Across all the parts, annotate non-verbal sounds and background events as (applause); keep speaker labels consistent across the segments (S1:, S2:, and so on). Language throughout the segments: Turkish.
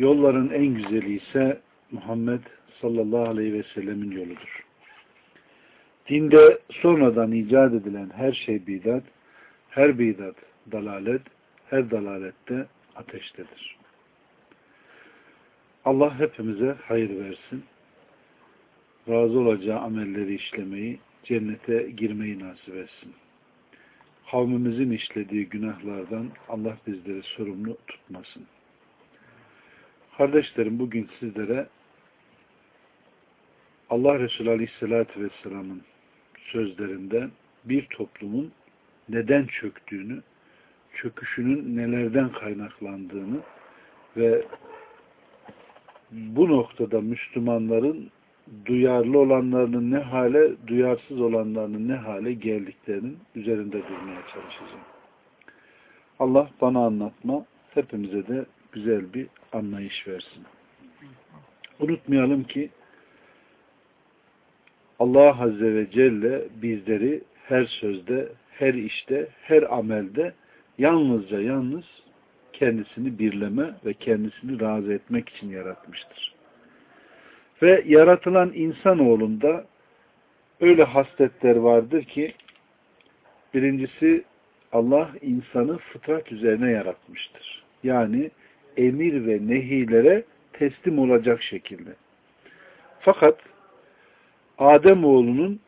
S1: Yolların en güzeli ise Muhammed sallallahu aleyhi ve sellemin yoludur. Dinde sonradan icat edilen her şey bidat, her bidat dalalet, her dalalette ateştedir. Allah hepimize hayır versin. Razı olacağı amelleri işlemeyi, cennete girmeyi nasip etsin. Kavmimizin işlediği günahlardan Allah bizleri sorumlu tutmasın. Kardeşlerim bugün sizlere Allah Resulü Aleyhisselatü Vesselam'ın sözlerinden bir toplumun neden çöktüğünü, çöküşünün nelerden kaynaklandığını ve bu noktada Müslümanların duyarlı olanlarının ne hale, duyarsız olanlarının ne hale geldiklerinin üzerinde durmaya çalışacağım. Allah bana anlatma, hepimize de güzel bir anlayış versin. Unutmayalım ki Allah Azze ve Celle bizleri her sözde, her işte, her amelde yalnızca yalnız kendisini birleme ve kendisini razı etmek için yaratmıştır. Ve yaratılan insanoğlunda öyle hasletler vardır ki birincisi Allah insanı fıtrat üzerine yaratmıştır. Yani emir ve nehilere teslim olacak şekilde. Fakat Adem oğlunun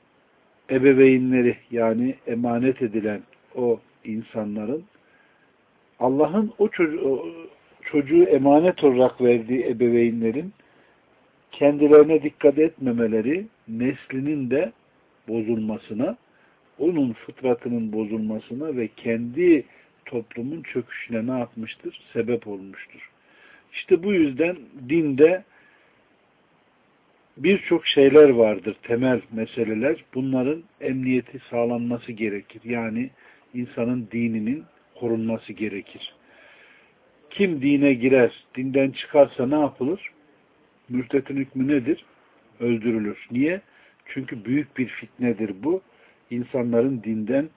S1: ebeveynleri yani emanet edilen o insanların Allah'ın o çocuğu, çocuğu emanet olarak verdiği ebeveynlerin kendilerine dikkat etmemeleri neslinin de bozulmasına, onun fıtratının bozulmasına ve kendi toplumun çöküşüne ne yapmıştır? Sebep olmuştur. İşte bu yüzden dinde birçok şeyler vardır, temel meseleler. Bunların emniyeti sağlanması gerekir. Yani insanın dininin korunması gerekir. Kim dine girer, dinden çıkarsa ne yapılır? Mürtetin hükmü nedir? Öldürülür. Niye? Çünkü büyük bir fitnedir bu. İnsanların dinden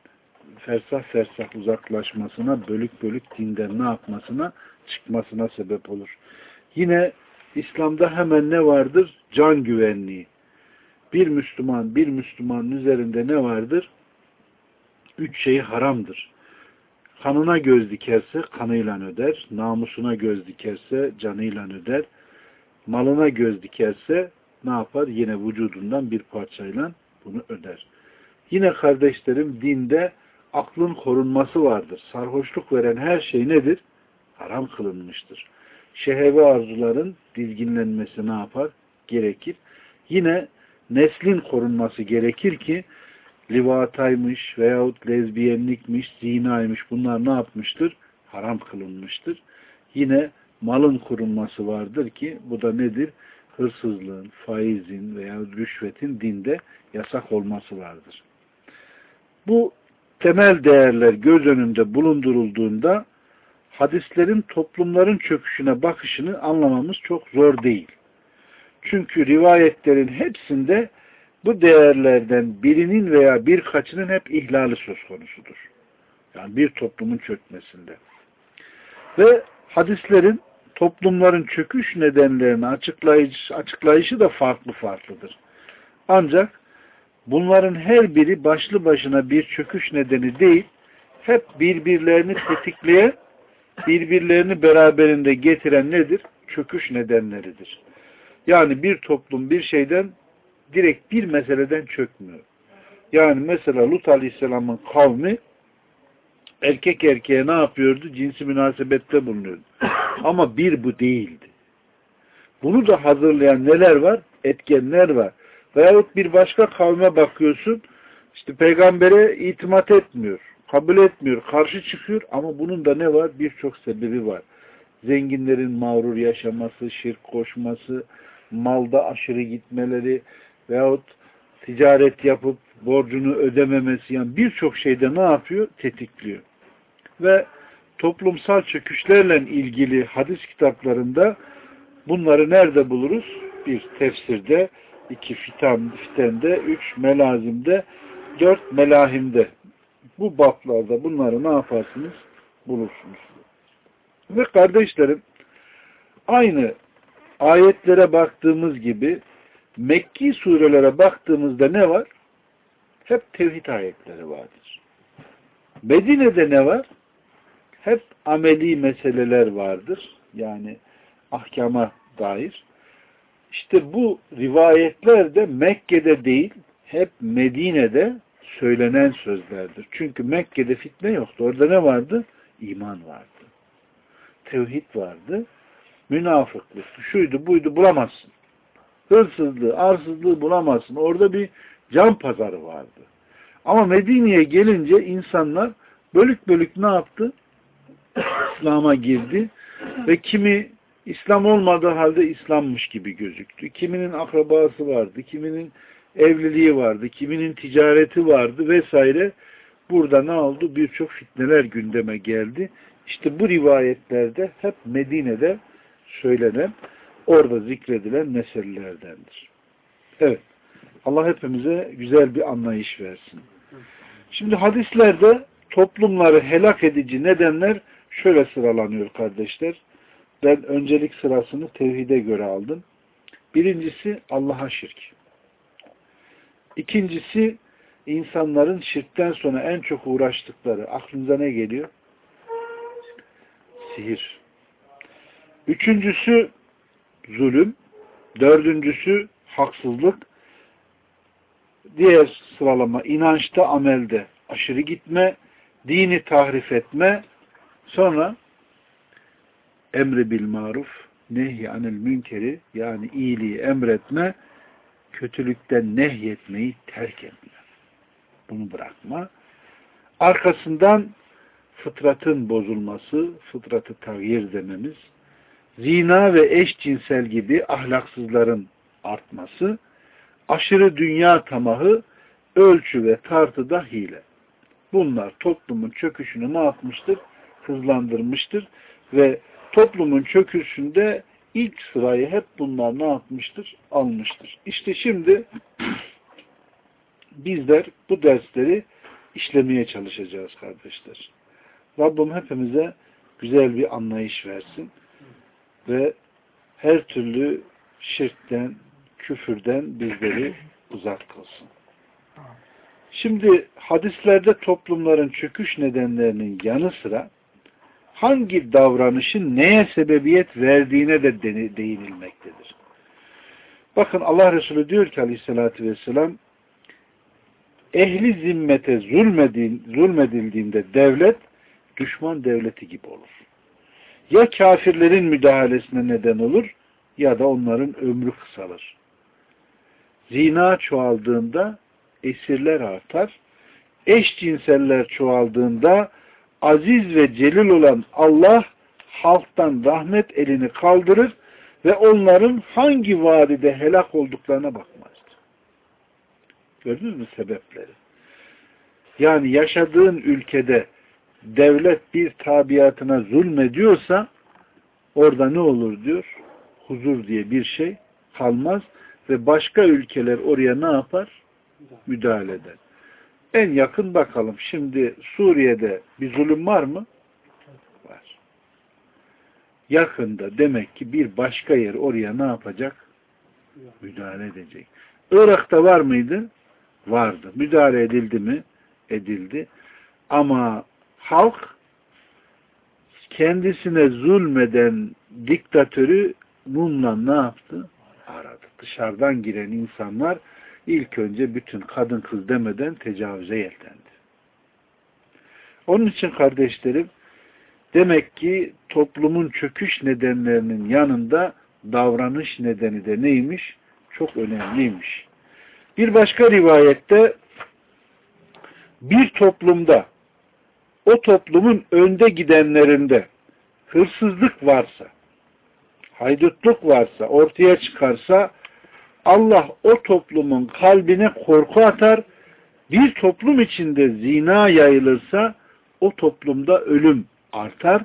S1: fersah fersah uzaklaşmasına, bölük bölük dinden ne yapmasına, çıkmasına sebep olur. Yine İslam'da hemen ne vardır? Can güvenliği. Bir Müslüman, bir Müslümanın üzerinde ne vardır? Üç şey haramdır. Kanına göz dikerse kanıyla öder, namusuna göz dikerse canıyla öder, malına göz dikerse ne yapar? Yine vücudundan bir parçayla bunu öder. Yine kardeşlerim dinde aklın korunması vardır. Sarhoşluk veren her şey nedir? Haram kılınmıştır. Şehevi arzuların dizginlenmesi ne yapar? Gerekir. Yine neslin korunması gerekir ki livataymış veyahut lezbiyenlikmiş, zinaymış bunlar ne yapmıştır? Haram kılınmıştır. Yine malın korunması vardır ki bu da nedir? Hırsızlığın, faizin veya rüşvetin dinde yasak olması vardır. Bu temel değerler göz önünde bulundurulduğunda hadislerin toplumların çöküşüne bakışını anlamamız çok zor değil. Çünkü rivayetlerin hepsinde bu değerlerden birinin veya birkaçının hep ihlali söz konusudur. Yani bir toplumun çökmesinde. Ve hadislerin toplumların çöküş nedenlerini açıklayıcı, açıklayışı da farklı farklıdır. Ancak bunların her biri başlı başına bir çöküş nedeni değil, hep birbirlerini tetikleyen, birbirlerini beraberinde getiren nedir? Çöküş nedenleridir. Yani bir toplum bir şeyden direkt bir meseleden çökmüyor. Yani mesela Lut Aleyhisselam'ın kavmi erkek erkeğe ne yapıyordu? Cinsi münasebette bulunuyordu. Ama bir bu değildi. Bunu da hazırlayan neler var? Etkenler var. Veyahut bir başka kavme bakıyorsun, işte peygambere itimat etmiyor, kabul etmiyor, karşı çıkıyor ama bunun da ne var? Birçok sebebi var. zenginlerin mağrur yaşaması, şirk koşması, malda aşırı gitmeleri veyahut ticaret yapıp borcunu ödememesi yani birçok şeyde ne yapıyor? Tetikliyor. Ve toplumsal çöküşlerle ilgili hadis kitaplarında bunları nerede buluruz? Bir tefsirde, iki fitan, fitende, üç melazimde, dört melahimde. Bu baplarda bunları ne yaparsınız? Bulursunuz. Ve kardeşlerim aynı ayetlere baktığımız gibi Mekki surelere baktığımızda ne var? Hep tevhid ayetleri vardır. Medine'de ne var? Hep ameli meseleler vardır. Yani ahkama dair. İşte bu rivayetler de Mekke'de değil, hep Medine'de söylenen sözlerdir. Çünkü Mekke'de fitne yoktu. Orada ne vardı? İman vardı. Tevhid vardı. Münafıklık, şuydu buydu bulamazsın. Hırsızlığı, arsızlığı bulamazsın. Orada bir can pazarı vardı. Ama Medine'ye gelince insanlar bölük bölük ne yaptı? İslam'a girdi ve kimi İslam olmadığı halde İslammış gibi gözüktü. Kiminin akrabası vardı, kiminin evliliği vardı, kiminin ticareti vardı vesaire. Burada ne oldu? Birçok fitneler gündeme geldi. İşte bu rivayetlerde hep Medine'de söylenen, orada zikredilen meselelerdendir. Evet. Allah hepimize güzel bir anlayış versin. Şimdi hadislerde toplumları helak edici nedenler şöyle sıralanıyor kardeşler. Ben öncelik sırasını tevhide göre aldım. Birincisi Allah'a şirk. İkincisi insanların şirkten sonra en çok uğraştıkları. Aklınıza ne geliyor? Sihir. Üçüncüsü zulüm. Dördüncüsü haksızlık. Diğer sıralama inançta, amelde aşırı gitme, dini tahrif etme, sonra emri bil maruf, nehy anil münkeri yani iyiliği emretme, kötülükten nehyetmeyi terk etme. Bunu bırakma. Arkasından fıtratın bozulması, fıtratı tağyir dememiz, zina ve eşcinsel gibi ahlaksızların artması, aşırı dünya tamahı, ölçü ve tartıda hile. Bunlar toplumun çöküşünü ne yapmıştır? Hızlandırmıştır ve toplumun çöküşünde ilk sırayı hep bunlar ne yapmıştır? Almıştır. İşte şimdi bizler bu dersleri işlemeye çalışacağız kardeşler. Rabbim hepimize güzel bir anlayış versin ve her türlü şirkten, küfürden bizleri uzak kılsın. Şimdi hadislerde toplumların çöküş nedenlerinin yanı sıra hangi davranışın neye sebebiyet verdiğine de değinilmektedir. Bakın Allah Resulü diyor ki aleyhissalatü vesselam ehli zimmete zulmedildiğinde devlet düşman devleti gibi olur. Ya kafirlerin müdahalesine neden olur ya da onların ömrü kısalır. Zina çoğaldığında esirler artar. Eşcinseller çoğaldığında aziz ve celil olan Allah halktan rahmet elini kaldırır ve onların hangi vadide helak olduklarına bakmaz. Gördünüz mü sebepleri? Yani yaşadığın ülkede devlet bir tabiatına zulmediyorsa orada ne olur diyor? Huzur diye bir şey kalmaz ve başka ülkeler oraya ne yapar? Müdahale eder. En yakın bakalım. Şimdi Suriye'de bir zulüm var mı? Var. Yakında demek ki bir başka yer oraya ne yapacak? Müdahale edecek. Irak'ta var mıydı? Vardı. Müdahale edildi mi? Edildi. Ama halk kendisine zulmeden diktatörü mumla ne yaptı? Aradı. Dışarıdan giren insanlar ilk önce bütün kadın kız demeden tecavüze yeltendi. Onun için kardeşlerim demek ki toplumun çöküş nedenlerinin yanında davranış nedeni de neymiş? Çok önemliymiş. Bir başka rivayette bir toplumda o toplumun önde gidenlerinde hırsızlık varsa, haydutluk varsa, ortaya çıkarsa Allah o toplumun kalbine korku atar. Bir toplum içinde zina yayılırsa o toplumda ölüm artar.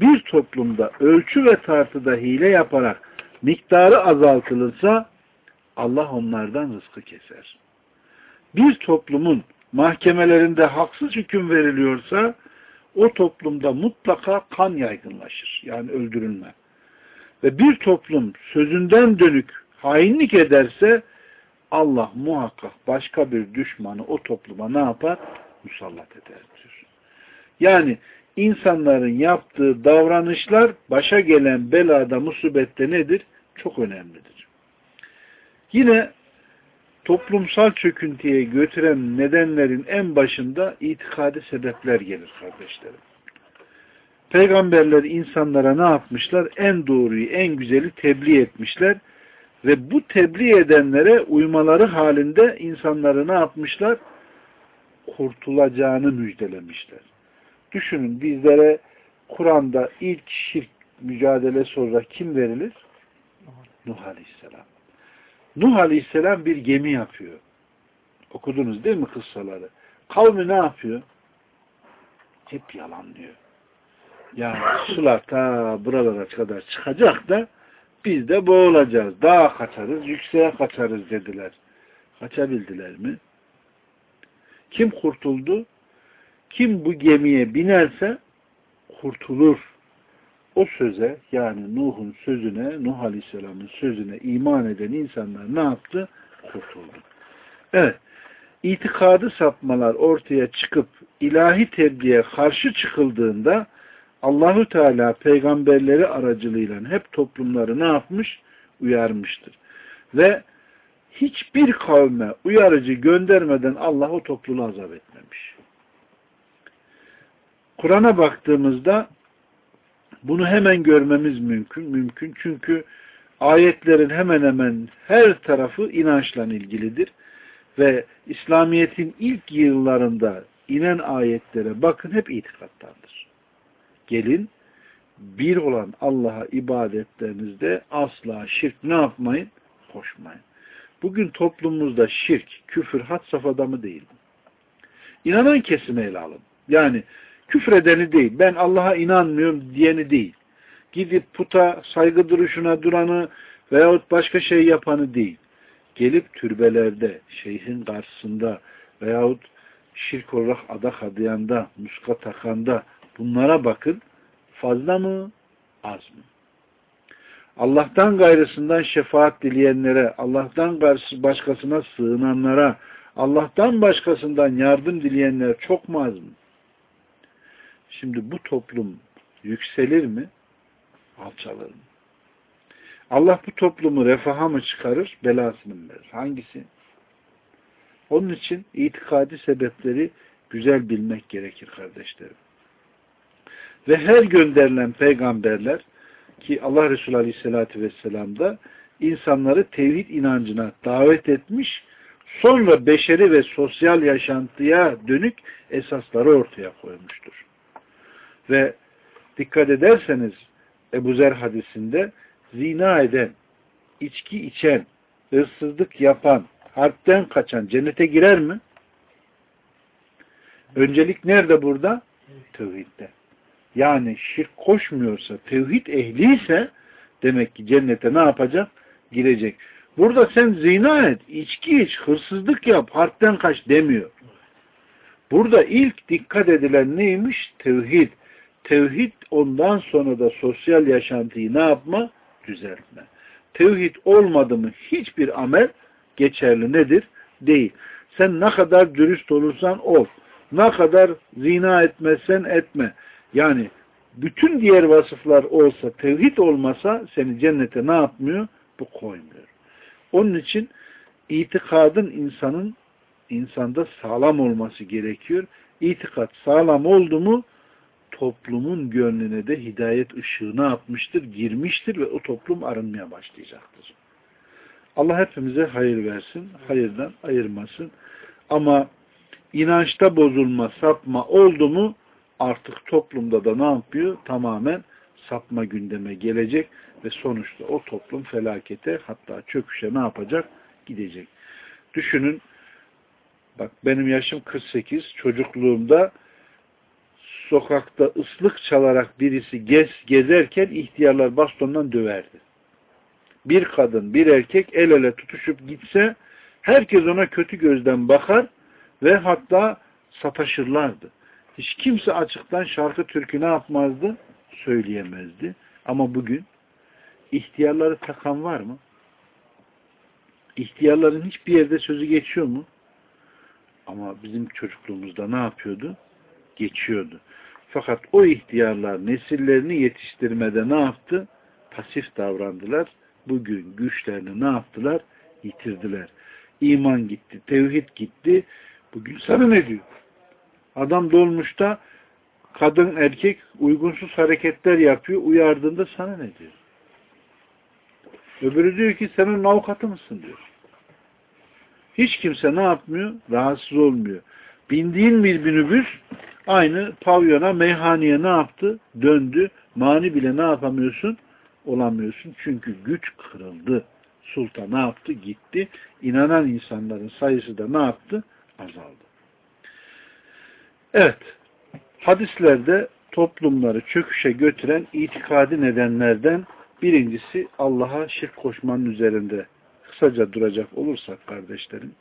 S1: Bir toplumda ölçü ve tartıda hile yaparak miktarı azaltılırsa Allah onlardan rızkı keser. Bir toplumun mahkemelerinde haksız hüküm veriliyorsa o toplumda mutlaka kan yaygınlaşır. Yani öldürülme. Ve bir toplum sözünden dönük hainlik ederse Allah muhakkak başka bir düşmanı o topluma ne yapar? Musallat eder Yani insanların yaptığı davranışlar başa gelen belada, musibette nedir? Çok önemlidir. Yine toplumsal çöküntüye götüren nedenlerin en başında itikadi sebepler gelir kardeşlerim. Peygamberler insanlara ne yapmışlar? En doğruyu, en güzeli tebliğ etmişler. Ve bu tebliğ edenlere uymaları halinde insanları ne yapmışlar? Kurtulacağını müjdelemişler. Düşünün bizlere Kur'an'da ilk şirk mücadele sonra kim verilir? Nuh Aleyhisselam. Nuh Aleyhisselam bir gemi yapıyor. Okudunuz değil mi kıssaları? Kavmi ne yapıyor? Hep yalanlıyor. Yani sular ta buralara kadar çıkacak da biz de boğulacağız. Dağa kaçarız, yükseğe kaçarız dediler. Kaçabildiler mi? Kim kurtuldu? Kim bu gemiye binerse kurtulur. O söze yani Nuh'un sözüne, Nuh Aleyhisselam'ın sözüne iman eden insanlar ne yaptı? Kurtuldu. Evet. İtikadı sapmalar ortaya çıkıp ilahi tebliğe karşı çıkıldığında Allahü Teala peygamberleri aracılığıyla hep toplumları ne yapmış? Uyarmıştır. Ve hiçbir kavme uyarıcı göndermeden Allah o topluluğu azap etmemiş. Kur'an'a baktığımızda bunu hemen görmemiz mümkün. Mümkün çünkü ayetlerin hemen hemen her tarafı inançla ilgilidir. Ve İslamiyet'in ilk yıllarında inen ayetlere bakın hep itikattandır. Gelin bir olan Allah'a ibadetlerinizde asla şirk ne yapmayın? Koşmayın. Bugün toplumumuzda şirk, küfür had safhada mı değil? İnanan kesime ele alın. Yani küfredeni değil, ben Allah'a inanmıyorum diyeni değil. Gidip puta saygı duruşuna duranı veyahut başka şey yapanı değil. Gelip türbelerde, şeyhin karşısında veyahut şirk olarak adak adayanda, muska takanda bunlara bakın. Fazla mı? Az mı? Allah'tan gayrısından şefaat dileyenlere, Allah'tan başkasına sığınanlara, Allah'tan başkasından yardım dileyenlere çok mu az mı? Şimdi bu toplum yükselir mi? Alçalır mı? Allah bu toplumu refaha mı çıkarır? Belasını mı verir? Hangisi? Onun için itikadi sebepleri güzel bilmek gerekir kardeşlerim. Ve her gönderilen peygamberler ki Allah Resulü Aleyhisselatü Vesselam da insanları tevhid inancına davet etmiş sonra beşeri ve sosyal yaşantıya dönük esasları ortaya koymuştur. Ve dikkat ederseniz Ebu Zer hadisinde zina eden, içki içen, hırsızlık yapan, harpten kaçan cennete girer mi? Öncelik nerede burada? Tevhidde. Yani şirk koşmuyorsa, tevhid ehliyse demek ki cennete ne yapacak? Girecek. Burada sen zina et, içki iç, hırsızlık yap, harpten kaç demiyor. Burada ilk dikkat edilen neymiş? Tevhid. Tevhid ondan sonra da sosyal yaşantıyı ne yapma? Düzeltme. Tevhid olmadı mı hiçbir amel geçerli nedir? Değil. Sen ne kadar dürüst olursan ol. Ne kadar zina etmezsen etme. Yani bütün diğer vasıflar olsa, tevhid olmasa seni cennete ne yapmıyor? Bu koymuyor. Onun için itikadın insanın insanda sağlam olması gerekiyor. İtikat sağlam oldu mu toplumun gönlüne de hidayet ışığı ne yapmıştır? Girmiştir ve o toplum arınmaya başlayacaktır. Allah hepimize hayır versin, hayırdan ayırmasın. Ama inançta bozulma, sapma oldu mu artık toplumda da ne yapıyor? Tamamen sapma gündeme gelecek ve sonuçta o toplum felakete hatta çöküşe ne yapacak? Gidecek. Düşünün bak benim yaşım 48 çocukluğumda sokakta ıslık çalarak birisi gez, gezerken ihtiyarlar bastondan döverdi. Bir kadın, bir erkek el ele tutuşup gitse herkes ona kötü gözden bakar ve hatta sataşırlardı. Hiç kimse açıktan şarkı türkü ne yapmazdı? Söyleyemezdi. Ama bugün ihtiyarları takan var mı? İhtiyarların hiçbir yerde sözü geçiyor mu? Ama bizim çocukluğumuzda ne yapıyordu? Geçiyordu. Fakat o ihtiyarlar nesillerini yetiştirmede ne yaptı? Pasif davrandılar. Bugün güçlerini ne yaptılar? Yitirdiler. İman gitti, tevhid gitti. Bugün sana ne diyor? Adam dolmuşta kadın erkek uygunsuz hareketler yapıyor. Uyardığında sana ne diyor? Öbürü diyor ki senin avukatı mısın diyor. Hiç kimse ne yapmıyor? Rahatsız olmuyor. Bindiğin bir minibüs aynı pavyona, meyhaneye ne yaptı? Döndü. Mani bile ne yapamıyorsun? Olamıyorsun. Çünkü güç kırıldı. Sultan ne yaptı? Gitti. İnanan insanların sayısı da ne yaptı? Azaldı. Evet. Hadislerde toplumları çöküşe götüren itikadi nedenlerden birincisi Allah'a şirk koşmanın üzerinde kısaca duracak olursak kardeşlerim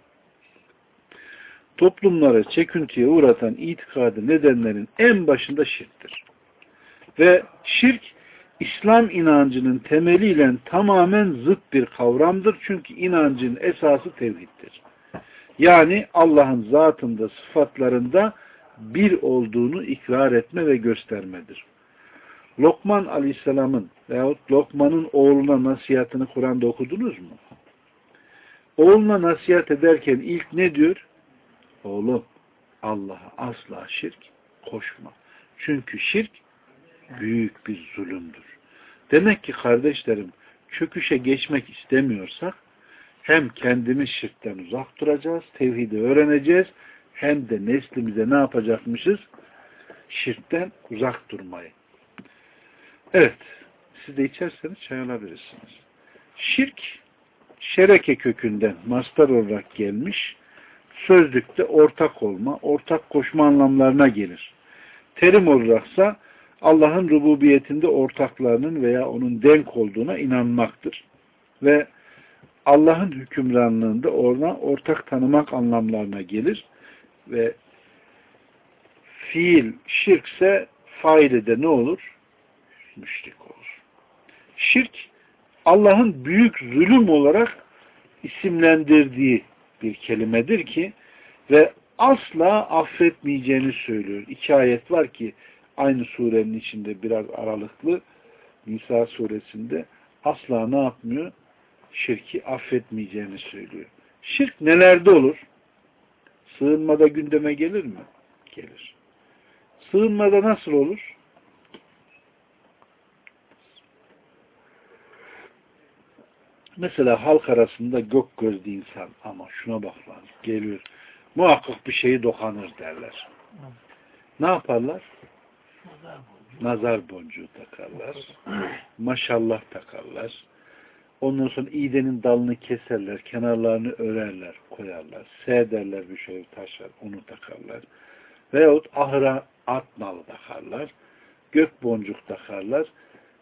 S1: toplumları çeküntüye uğratan itikadi nedenlerin en başında şirktir. Ve şirk İslam inancının temeliyle tamamen zıt bir kavramdır. Çünkü inancın esası tevhiddir. Yani Allah'ın zatında, sıfatlarında bir olduğunu ikrar etme ve göstermedir. Lokman Aleyhisselam'ın veyahut Lokman'ın oğluna nasihatını Kur'an'da okudunuz mu? Oğluna nasihat ederken ilk ne diyor? Oğlum Allah'a asla şirk koşma. Çünkü şirk büyük bir zulümdür. Demek ki kardeşlerim çöküşe geçmek istemiyorsak hem kendimiz şirkten uzak duracağız, tevhidi öğreneceğiz, hem de neslimize ne yapacakmışız? Şirkten uzak durmayı. Evet, siz de içerseniz çay alabilirsiniz. Şirk, şereke kökünden mastar olarak gelmiş, sözlükte ortak olma, ortak koşma anlamlarına gelir. Terim olaraksa Allah'ın rububiyetinde ortaklarının veya onun denk olduğuna inanmaktır. Ve Allah'ın hükümranlığında ona ortak tanımak anlamlarına gelir. Ve fiil şirkse faili de ne olur? Müşrik olur. Şirk Allah'ın büyük zulüm olarak isimlendirdiği bir kelimedir ki ve asla affetmeyeceğini söylüyor. İki ayet var ki aynı surenin içinde biraz aralıklı Nisa suresinde asla ne yapmıyor? Şirki affetmeyeceğini söylüyor. Şirk nelerde olur? Sığınmada gündeme gelir mi? Gelir. Sığınmada nasıl olur? Mesela halk arasında gök gözlü insan ama şuna bak lan geliyor. Muhakkak bir şeyi dokanır derler. Ne yaparlar? Nazar boncuğu takarlar. Maşallah takarlar. Ondan sonra iğdenin dalını keserler, kenarlarını örerler, koyarlar. S bir şey taşlar, onu takarlar. Veyahut ahıra at nalı takarlar. Gök boncuk takarlar.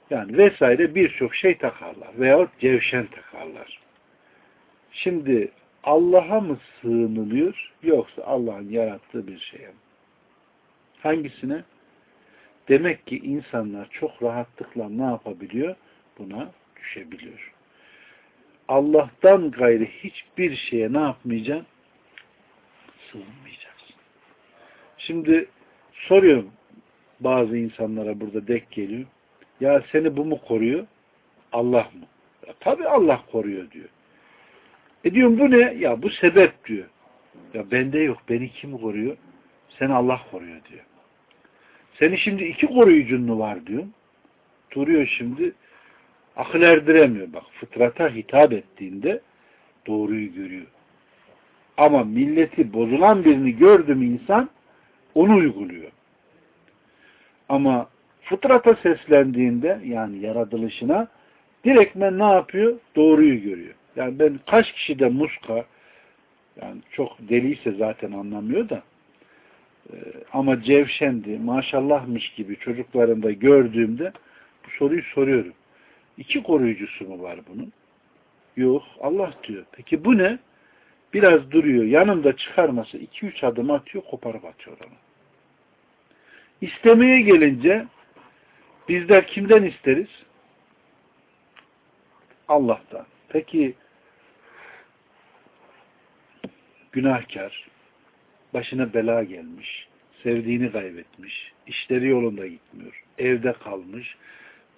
S1: Yani vesaire birçok şey takarlar. Veyahut cevşen takarlar. Şimdi Allah'a mı sığınılıyor yoksa Allah'ın yarattığı bir şeye mi? Hangisine? Demek ki insanlar çok rahatlıkla ne yapabiliyor? Buna düşebiliyor. Allah'tan gayri hiçbir şeye ne yapmayacaksın? Sığınmayacaksın. Şimdi soruyorum bazı insanlara burada dek geliyor. Ya seni bu mu koruyor? Allah mı? Ya, tabii Allah koruyor diyor. E diyorum bu ne? Ya bu sebep diyor. Ya bende yok. Beni kim koruyor? Seni Allah koruyor diyor. Seni şimdi iki koruyucun var diyor. Duruyor şimdi. Akıl erdiremiyor. Bak fıtrata hitap ettiğinde doğruyu görüyor. Ama milleti bozulan birini gördüm insan onu uyguluyor. Ama fıtrata seslendiğinde yani yaratılışına direktmen ne yapıyor? Doğruyu görüyor. Yani ben kaç kişide muska yani çok deliyse zaten anlamıyor da e, ama cevşendi, maşallahmış gibi çocuklarında gördüğümde bu soruyu soruyorum. İki koruyucusu mu var bunun? Yok. Allah diyor. Peki bu ne? Biraz duruyor. Yanımda çıkarması iki üç adım atıyor, koparıp atıyor onu. İstemeye gelince bizler kimden isteriz? Allah'tan. Peki günahkar, başına bela gelmiş, sevdiğini kaybetmiş, işleri yolunda gitmiyor, evde kalmış,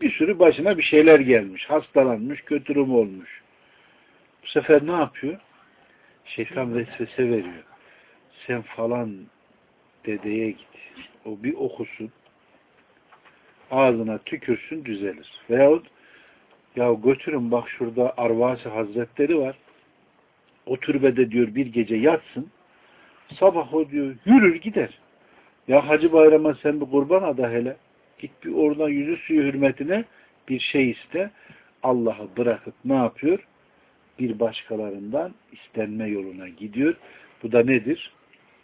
S1: bir sürü başına bir şeyler gelmiş, hastalanmış, kötürüm olmuş. Bu sefer ne yapıyor? Şeytan vesvese veriyor. Sen falan dedeye git. O bir okusun. Ağzına tükürsün düzelir. Veyahut ya götürün bak şurada Arvasi Hazretleri var. O türbede diyor bir gece yatsın. Sabah o diyor yürür gider. Ya Hacı Bayram'a sen bir kurban ada hele. Git bir oradan yüzü suyu hürmetine bir şey iste. Allah'ı bırakıp ne yapıyor? Bir başkalarından istenme yoluna gidiyor. Bu da nedir?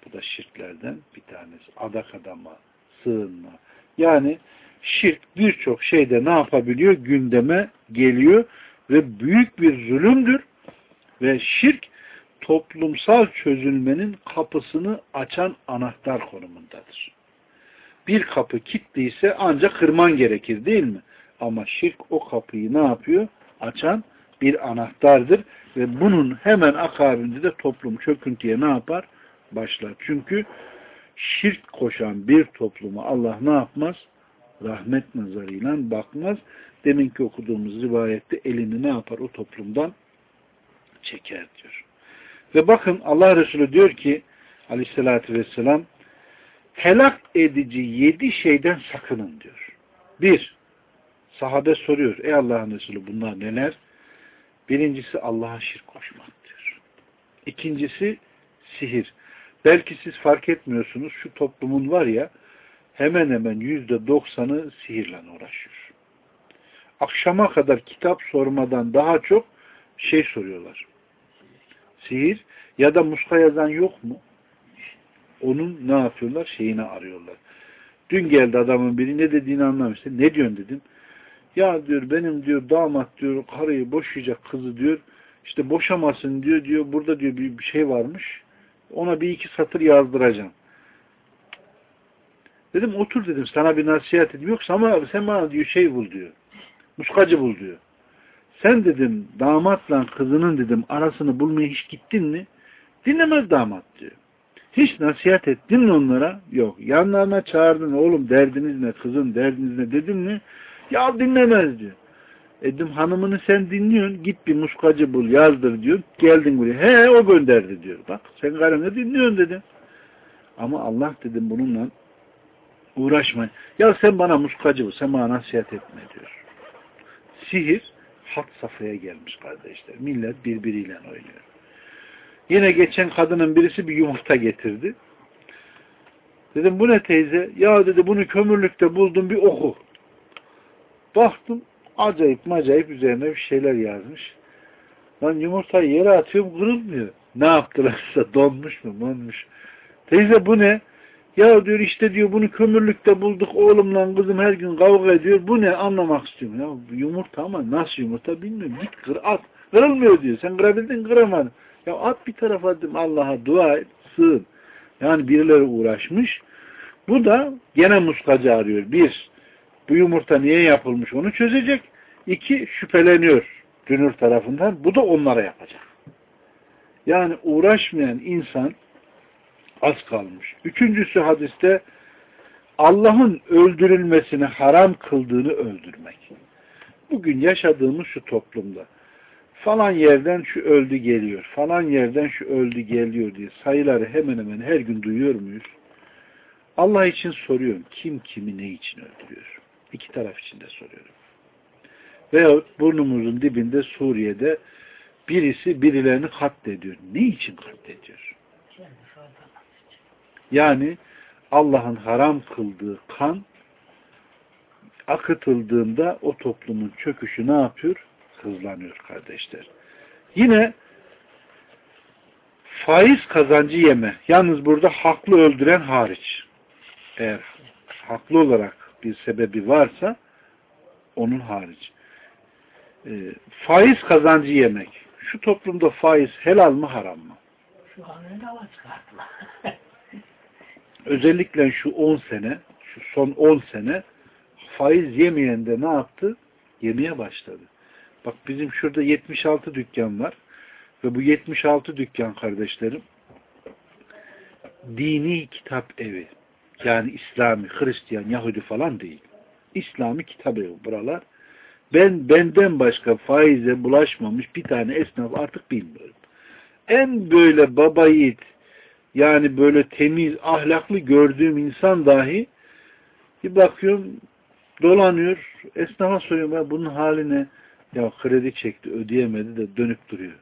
S1: Bu da şirklerden bir tanesi. Adak adama, sığınma. Yani şirk birçok şeyde ne yapabiliyor? Gündeme geliyor ve büyük bir zulümdür. Ve şirk toplumsal çözülmenin kapısını açan anahtar konumundadır. Bir kapı kilitliyse ancak kırman gerekir değil mi? Ama şirk o kapıyı ne yapıyor? Açan bir anahtardır ve bunun hemen akabinde de toplum çöküntüye ne yapar? Başlar. Çünkü şirk koşan bir topluma Allah ne yapmaz? Rahmet nazarıyla bakmaz. Deminki okuduğumuz rivayette elini ne yapar? O toplumdan çeker diyor. Ve bakın Allah Resulü diyor ki aleyhissalatü vesselam helak edici yedi şeyden sakının diyor. Bir, sahabe soruyor. Ey Allah'ın Resulü bunlar neler? Birincisi Allah'a şirk koşmak diyor. İkincisi sihir. Belki siz fark etmiyorsunuz. Şu toplumun var ya hemen hemen yüzde doksanı sihirle uğraşıyor. Akşama kadar kitap sormadan daha çok şey soruyorlar. Sihir ya da muska yazan yok mu? Onun ne yapıyorlar? Şeyini arıyorlar. Dün geldi adamın biri ne dediğini anlamıştı. Ne diyorsun dedim. Ya diyor benim diyor damat diyor karıyı boşayacak kızı diyor. İşte boşamasın diyor diyor. Burada diyor bir şey varmış. Ona bir iki satır yazdıracağım. Dedim otur dedim sana bir nasihat edeyim. Yoksa ama sen bana diyor şey bul diyor. Muskacı bul diyor. Sen dedim damatla kızının dedim arasını bulmaya hiç gittin mi? Dinlemez damat diyor. Hiç nasihat ettin mi onlara? Yok. Yanlarına çağırdın oğlum derdiniz ne kızın derdiniz ne dedin mi? Ya dinlemez diyor. Edim hanımını sen dinliyorsun. Git bir muskacı bul yazdır diyor. Geldin buraya. He o gönderdi diyor. Bak sen karını dinliyorsun dedim. Ama Allah dedim bununla uğraşma. Ya sen bana muskacı bul. Sen bana nasihat etme diyor. Sihir hat safhaya gelmiş kardeşler. Millet birbiriyle oynuyor. Yine geçen kadının birisi bir yumurta getirdi. Dedim bu ne teyze? Ya dedi bunu kömürlükte buldum bir oku. Baktım acayip macayip üzerine bir şeyler yazmış. Lan yumurtayı yere atıyorum kırılmıyor. Ne yaptılarsa donmuş mu donmuş. Teyze bu ne? Ya diyor işte diyor bunu kömürlükte bulduk oğlumla kızım her gün kavga ediyor. Bu ne anlamak istiyorum. Ya yumurta ama nasıl yumurta bilmiyorum. Git kır at. Kırılmıyor diyor. Sen kırabildin kıramadın. Ya at bir tarafa Allah'a dua et. Sığın. Yani birileri uğraşmış. Bu da gene muskacı arıyor. Bir, bu yumurta niye yapılmış onu çözecek. İki, şüpheleniyor dünür tarafından. Bu da onlara yapacak. Yani uğraşmayan insan az kalmış. Üçüncüsü hadiste Allah'ın öldürülmesini haram kıldığını öldürmek. Bugün yaşadığımız şu toplumda falan yerden şu öldü geliyor, falan yerden şu öldü geliyor diye sayıları hemen hemen her gün duyuyor muyuz? Allah için soruyorum. Kim kimi ne için öldürüyor? İki taraf için de soruyorum. Veyahut burnumuzun dibinde Suriye'de birisi birilerini katlediyor. Ne için katlediyor? Yani Allah'ın haram kıldığı kan akıtıldığında o toplumun çöküşü ne yapıyor? Hızlanıyor kardeşler. Yine faiz kazancı yeme. Yalnız burada haklı öldüren hariç. Eğer haklı olarak bir sebebi varsa onun hariç. E, faiz kazancı yemek. Şu toplumda faiz helal mı haram mı?
S2: Şu hava çıkartma. (laughs)
S1: Özellikle şu 10 sene, şu son 10 sene faiz yemeyen de ne yaptı? Yemeye başladı. Bak bizim şurada 76 dükkan var. Ve bu 76 dükkan kardeşlerim dini kitap evi. Yani İslami, Hristiyan, Yahudi falan değil. İslami kitap evi buralar. Ben benden başka faize bulaşmamış bir tane esnaf artık bilmiyorum. En böyle baba yiğit yani böyle temiz, ahlaklı gördüğüm insan dahi bir bakıyorum dolanıyor. Esnafa soruyorum bunun haline ya kredi çekti ödeyemedi de dönüp duruyor.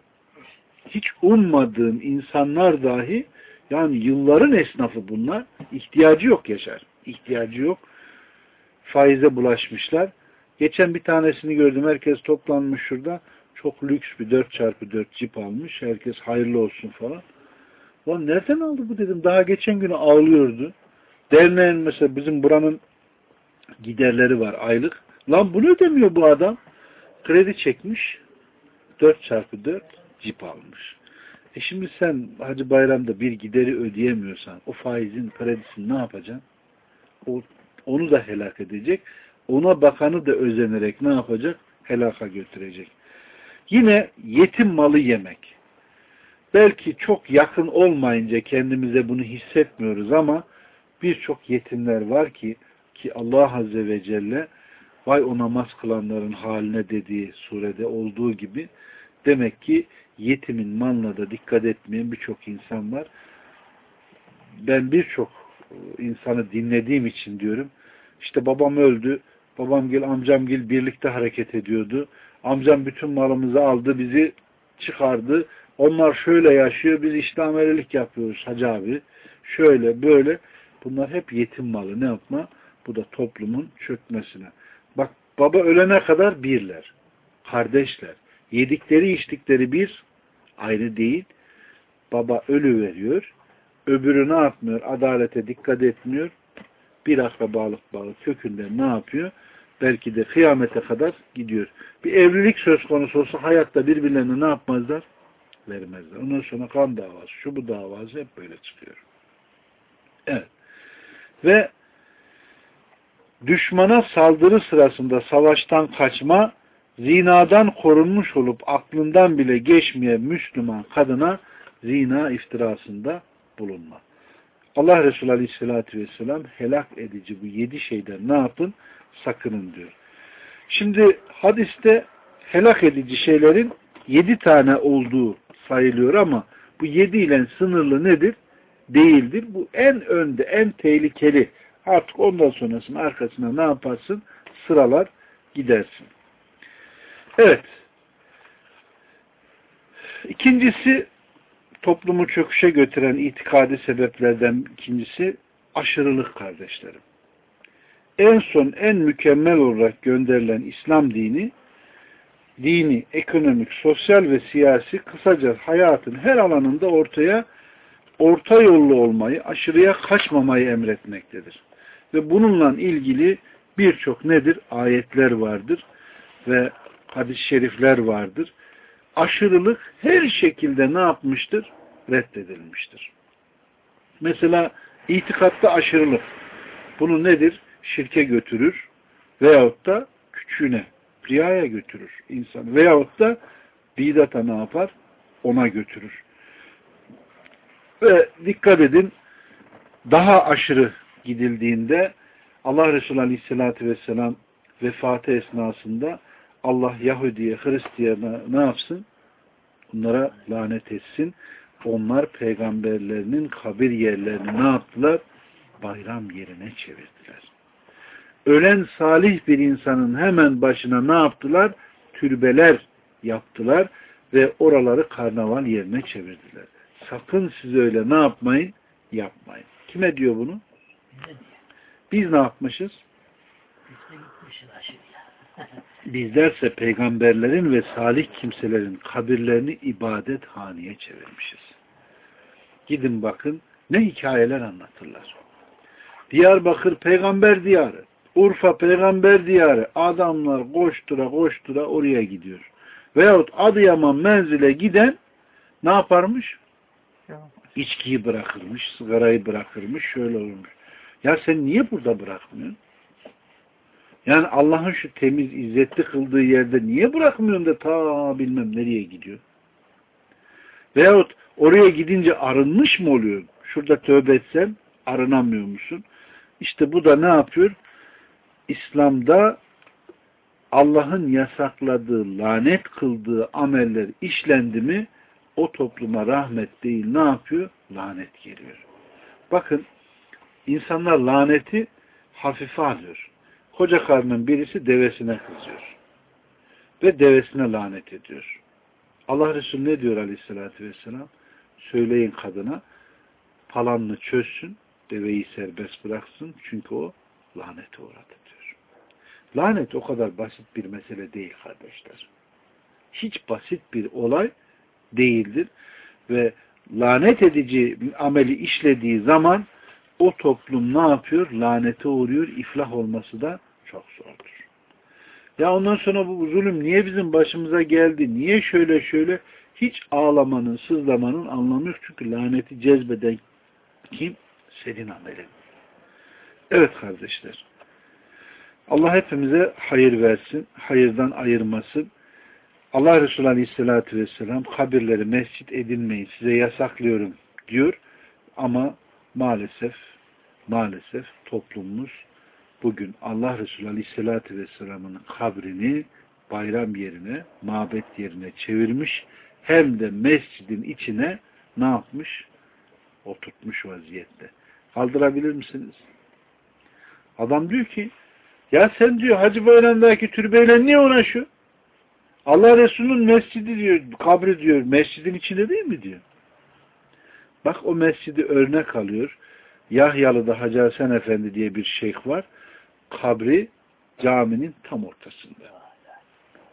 S1: Hiç ummadığım insanlar dahi yani yılların esnafı bunlar. ihtiyacı yok Yaşar. İhtiyacı yok. Faize bulaşmışlar. Geçen bir tanesini gördüm. Herkes toplanmış şurada. Çok lüks bir 4x4 cip almış. Herkes hayırlı olsun falan. Lan nereden aldı bu dedim. Daha geçen günü ağlıyordu. Derneğin mesela bizim buranın giderleri var aylık. Lan bunu ödemiyor bu adam. Kredi çekmiş. 4x4 cip almış. E şimdi sen Hacı Bayram'da bir gideri ödeyemiyorsan o faizin kredisini ne yapacaksın? O, onu da helak edecek. Ona bakanı da özenerek ne yapacak? Helaka götürecek. Yine yetim malı yemek. Belki çok yakın olmayınca kendimize bunu hissetmiyoruz ama birçok yetimler var ki ki Allah Azze ve Celle vay o namaz kılanların haline dediği surede olduğu gibi demek ki yetimin malına da dikkat etmeyen birçok insan var. Ben birçok insanı dinlediğim için diyorum. İşte babam öldü. Babam gel, amcam gel birlikte hareket ediyordu. Amcam bütün malımızı aldı, bizi çıkardı. Onlar şöyle yaşıyor, biz İslamelilik yapıyoruz hacı abi. Şöyle, böyle. Bunlar hep yetim malı. Ne yapma? Bu da toplumun çökmesine. Baba ölene kadar birler. Kardeşler. Yedikleri içtikleri bir ayrı değil. Baba ölü veriyor. Öbürü ne yapmıyor? Adalete dikkat etmiyor. Bir akrabalık bağı kökünden ne yapıyor? Belki de kıyamete kadar gidiyor. Bir evlilik söz konusu olsa hayatta birbirlerine ne yapmazlar? Vermezler. Ondan sonra kan davası, şu bu davası hep böyle çıkıyor. Evet. Ve düşmana saldırı sırasında savaştan kaçma zinadan korunmuş olup aklından bile geçmeyen Müslüman kadına zina iftirasında bulunma. Allah Resulü Aleyhisselatü Vesselam helak edici bu yedi şeyden ne yapın? Sakının diyor. Şimdi hadiste helak edici şeylerin yedi tane olduğu sayılıyor ama bu yedi ile sınırlı nedir? Değildir. Bu en önde, en tehlikeli. Artık ondan sonrasının arkasına ne yaparsın? Sıralar gidersin. Evet. İkincisi toplumu çöküşe götüren itikadi sebeplerden ikincisi aşırılık kardeşlerim. En son en mükemmel olarak gönderilen İslam dini dini, ekonomik, sosyal ve siyasi kısaca hayatın her alanında ortaya orta yollu olmayı, aşırıya kaçmamayı emretmektedir. Ve bununla ilgili birçok nedir? Ayetler vardır ve hadis-i şerifler vardır. Aşırılık her şekilde ne yapmıştır? Reddedilmiştir. Mesela itikatta aşırılık. Bunu nedir? Şirke götürür veyahut da küçüğüne, riyaya götürür insan. Veyahut da bidata ne yapar? Ona götürür. Ve dikkat edin daha aşırı gidildiğinde Allah Resulü Aleyhisselatü Vesselam vefatı esnasında Allah Yahudi'ye, Hristiyan'a ne yapsın? Bunlara lanet etsin. Onlar peygamberlerinin kabir yerlerini ne yaptılar? Bayram yerine çevirdiler. Ölen salih bir insanın hemen başına ne yaptılar? Türbeler yaptılar ve oraları karnaval yerine çevirdiler. Sakın siz öyle ne yapmayın? Yapmayın. Kime diyor bunu? Biz ne yapmışız? (laughs) Bizlerse peygamberlerin ve salih kimselerin kabirlerini ibadet haneye çevirmişiz. Gidin bakın ne hikayeler anlatırlar. Diyarbakır peygamber diyarı. Urfa peygamber diyarı. Adamlar koştura koştura oraya gidiyor. Veyahut Adıyaman menzile giden ne yaparmış? İçkiyi bırakırmış, sigarayı bırakırmış, şöyle olmuş. Ya sen niye burada bırakmıyorsun? Yani Allah'ın şu temiz, izzetli kıldığı yerde niye bırakmıyorsun da ta bilmem nereye gidiyor? Veyahut oraya gidince arınmış mı oluyor? Şurada tövbe etsen arınamıyor musun? İşte bu da ne yapıyor? İslam'da Allah'ın yasakladığı, lanet kıldığı ameller işlendi mi o topluma rahmet değil ne yapıyor? Lanet geliyor. Bakın insanlar laneti hafife alıyor. Koca karının birisi devesine kızıyor. Ve devesine lanet ediyor. Allah Resulü ne diyor aleyhissalatü vesselam? Söyleyin kadına palanını çözsün, deveyi serbest bıraksın çünkü o lanete uğradı diyor. Lanet o kadar basit bir mesele değil kardeşler. Hiç basit bir olay değildir. Ve lanet edici ameli işlediği zaman o toplum ne yapıyor? Lanete uğruyor. iflah olması da çok zordur. Ya ondan sonra bu zulüm niye bizim başımıza geldi? Niye şöyle şöyle? Hiç ağlamanın, sızlamanın anlamı yok. Çünkü laneti cezbeden kim? Senin amelin. Evet kardeşler. Allah hepimize hayır versin. Hayırdan ayırmasın. Allah Resulü Aleyhisselatü Vesselam kabirleri mescit edinmeyin size yasaklıyorum diyor. Ama maalesef maalesef toplumumuz bugün Allah Resulü Aleyhisselatü Vesselam'ın kabrini bayram yerine, mabet yerine çevirmiş. Hem de mescidin içine ne yapmış? Oturtmuş vaziyette. Kaldırabilir misiniz? Adam diyor ki ya sen diyor Hacı Bayram'daki türbeyle niye uğraşıyor? Allah Resulü'nün mescidi diyor, kabri diyor, mescidin içinde değil mi diyor. Bak o mescidi örnek alıyor. Yahyalı'da Hacı Hasan Efendi diye bir şeyh var. Kabri caminin tam ortasında.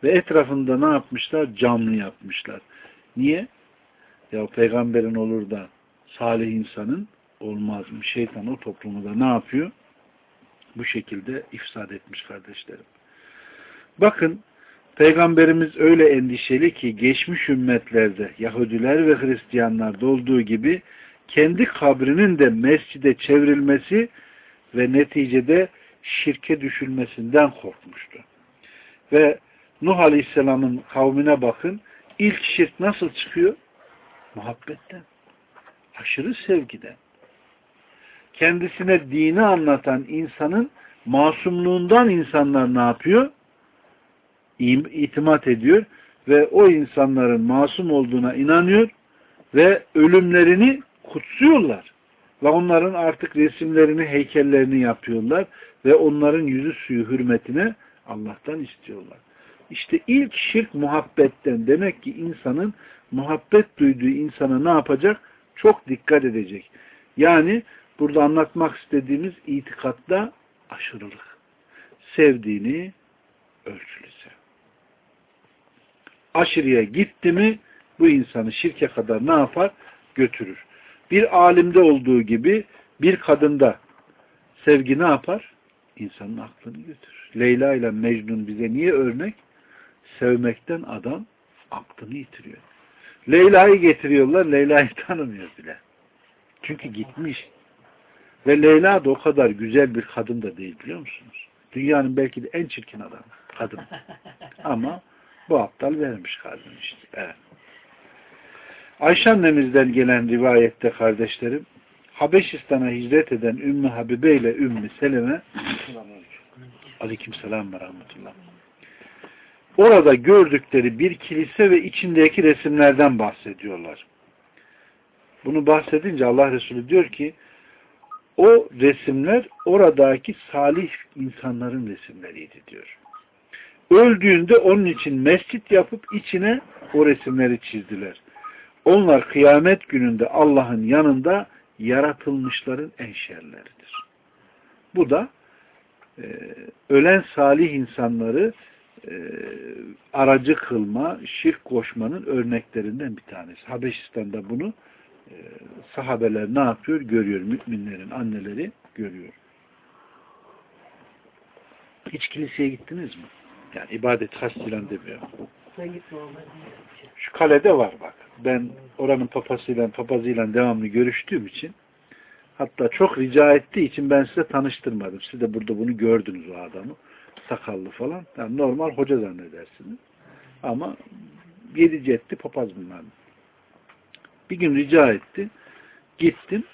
S1: Ve etrafında ne yapmışlar? Camlı yapmışlar. Niye? Ya peygamberin olur da salih insanın olmaz mı? Şeytan o toplumu da ne yapıyor? Bu şekilde ifsad etmiş kardeşlerim. Bakın Peygamberimiz öyle endişeli ki geçmiş ümmetlerde Yahudiler ve Hristiyanlarda olduğu gibi kendi kabrinin de mescide çevrilmesi ve neticede şirke düşülmesinden korkmuştu. Ve Nuh Aleyhisselam'ın kavmine bakın ilk şirk nasıl çıkıyor? Muhabbetten. Aşırı sevgiden. Kendisine dini anlatan insanın masumluğundan insanlar ne yapıyor? İtimat ediyor ve o insanların masum olduğuna inanıyor ve ölümlerini kutsuyorlar. Ve onların artık resimlerini, heykellerini yapıyorlar ve onların yüzü suyu hürmetine Allah'tan istiyorlar. İşte ilk şirk muhabbetten. Demek ki insanın muhabbet duyduğu insana ne yapacak? Çok dikkat edecek. Yani burada anlatmak istediğimiz itikatta aşırılık. Sevdiğini ölçülü sev aşırıya gitti mi bu insanı şirke kadar ne yapar? Götürür. Bir alimde olduğu gibi bir kadında sevgi ne yapar? İnsanın aklını götürür. Leyla ile Mecnun bize niye örnek? Sevmekten adam aklını yitiriyor. Leyla'yı getiriyorlar, Leyla'yı tanımıyor bile. Çünkü gitmiş. Ve Leyla da o kadar güzel bir kadın da değil biliyor musunuz? Dünyanın belki de en çirkin adamı. Kadın. Ama bu aptal vermiş kalbini işte. Evet. Ayşe annemizden gelen rivayette kardeşlerim Habeşistan'a hicret eden Ümmü Habibe ile Ümmü Seleme Aleyküm selam ve rahmetullah. Orada gördükleri bir kilise ve içindeki resimlerden bahsediyorlar. Bunu bahsedince Allah Resulü diyor ki o resimler oradaki salih insanların resimleriydi diyor. Öldüğünde onun için mescit yapıp içine o resimleri çizdiler. Onlar kıyamet gününde Allah'ın yanında yaratılmışların en şerleridir. Bu da e, ölen salih insanları e, aracı kılma, şirk koşmanın örneklerinden bir tanesi. Habeşistan'da bunu e, sahabeler ne yapıyor? Görüyor. Müminlerin anneleri görüyor. Hiç kiliseye gittiniz mi? Yani ibadet kastıyla demiyor.
S2: Olmaz.
S1: Şu kalede var bak. Ben oranın papasıyla, papazıyla devamlı görüştüğüm için hatta çok rica ettiği için ben size tanıştırmadım. Siz de burada bunu gördünüz o adamı. Sakallı falan. Yani normal hoca zannedersiniz. Ama yedi cetti papaz bunlar. Bir gün rica etti. Gittim.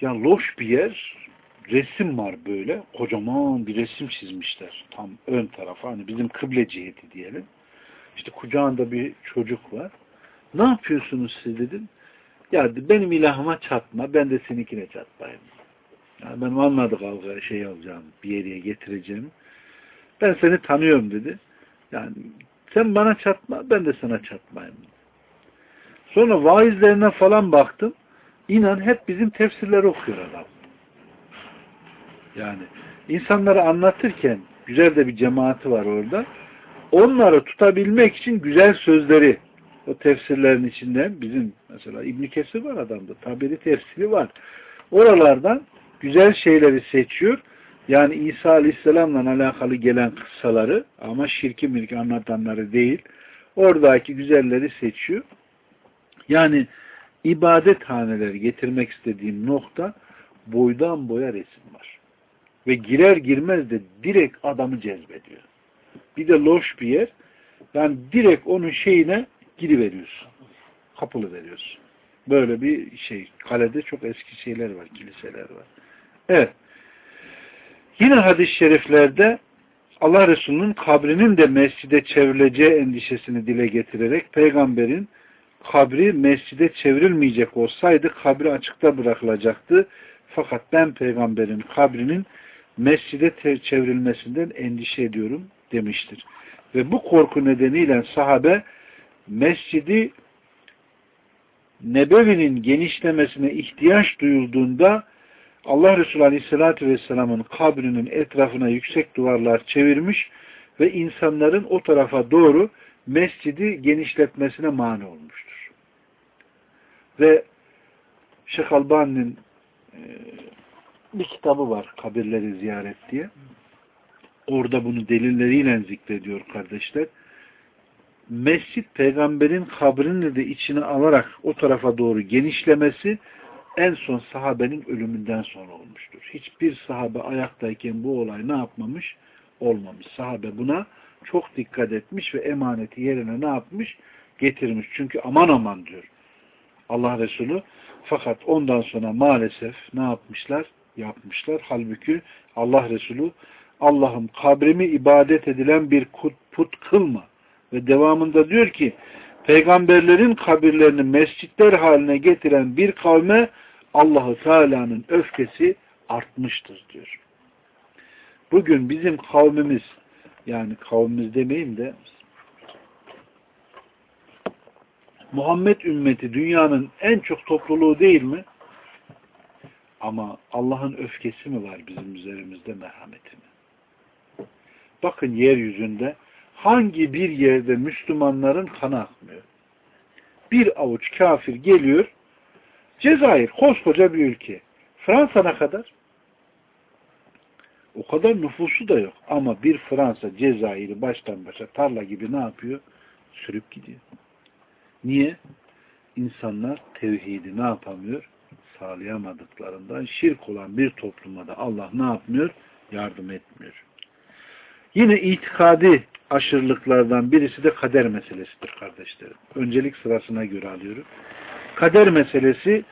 S1: Ya loş bir yer. Resim var böyle. Kocaman bir resim çizmişler. Tam ön tarafa. Hani bizim kıble ciheti diyelim. İşte kucağında bir çocuk var. Ne yapıyorsunuz siz dedim. Ya benim ilahıma çatma. Ben de seninkine çatmayayım. Yani benim anladık kavga şey alacağım. Bir yere getireceğim. Ben seni tanıyorum dedi. Yani sen bana çatma. Ben de sana çatmayayım. Sonra vaizlerine falan baktım. İnan hep bizim tefsirleri okuyor adam. Yani insanları anlatırken güzel de bir cemaati var orada. Onları tutabilmek için güzel sözleri o tefsirlerin içinden bizim mesela İbn Kesir var adamda. Taberi tefsiri var. Oralardan güzel şeyleri seçiyor. Yani İsa Aleyhisselam'la alakalı gelen kıssaları ama şirki milki anlatanları değil. Oradaki güzelleri seçiyor. Yani ibadet haneleri getirmek istediğim nokta boydan boya resim var. Ve girer girmez de direkt adamı cezbediyor. Bir de loş bir yer. Yani direkt onun şeyine giriveriyorsun. Kapılı veriyorsun. Böyle bir şey. Kalede çok eski şeyler var, kiliseler var. Evet. Yine hadis-i şeriflerde Allah Resulü'nün kabrinin de mescide çevrileceği endişesini dile getirerek peygamberin kabri mescide çevrilmeyecek olsaydı kabri açıkta bırakılacaktı. Fakat ben peygamberin kabrinin mescide çevrilmesinden endişe ediyorum demiştir. Ve bu korku nedeniyle sahabe mescidi Nebevi'nin genişlemesine ihtiyaç duyulduğunda Allah Resulü Aleyhisselatü Vesselam'ın kabrinin etrafına yüksek duvarlar çevirmiş ve insanların o tarafa doğru mescidi genişletmesine mani olmuştur. Ve Şeyh bir kitabı var kabirleri ziyaret diye. Orada bunu delilleriyle zikrediyor kardeşler. Mescit peygamberin kabrini de içine alarak o tarafa doğru genişlemesi en son sahabenin ölümünden sonra olmuştur. Hiçbir sahabe ayaktayken bu olay ne yapmamış? Olmamış. Sahabe buna çok dikkat etmiş ve emaneti yerine ne yapmış? Getirmiş. Çünkü aman aman diyor Allah Resulü. Fakat ondan sonra maalesef ne yapmışlar? Yapmışlar. Halbuki Allah Resulü Allah'ım kabrimi ibadet edilen bir put kılma. Ve devamında diyor ki peygamberlerin kabirlerini mescitler haline getiren bir kavme Allahu Teala'nın öfkesi artmıştır diyor. Bugün bizim kavmimiz yani kavmimiz demeyeyim de Muhammed ümmeti dünyanın en çok topluluğu değil mi? Ama Allah'ın öfkesi mi var bizim üzerimizde merhameti mi? Bakın yeryüzünde hangi bir yerde Müslümanların kanı akmıyor. Bir avuç kafir geliyor. Cezayir koskoca bir ülke. Fransa'na kadar o kadar nüfusu da yok. Ama bir Fransa Cezayir'i baştan başa tarla gibi ne yapıyor? Sürüp gidiyor. Niye? İnsanlar tevhidi ne yapamıyor? Sağlayamadıklarından şirk olan bir topluma da Allah ne yapmıyor? Yardım etmiyor. Yine itikadi aşırılıklardan birisi de kader meselesidir kardeşlerim. Öncelik sırasına göre alıyorum. Kader meselesi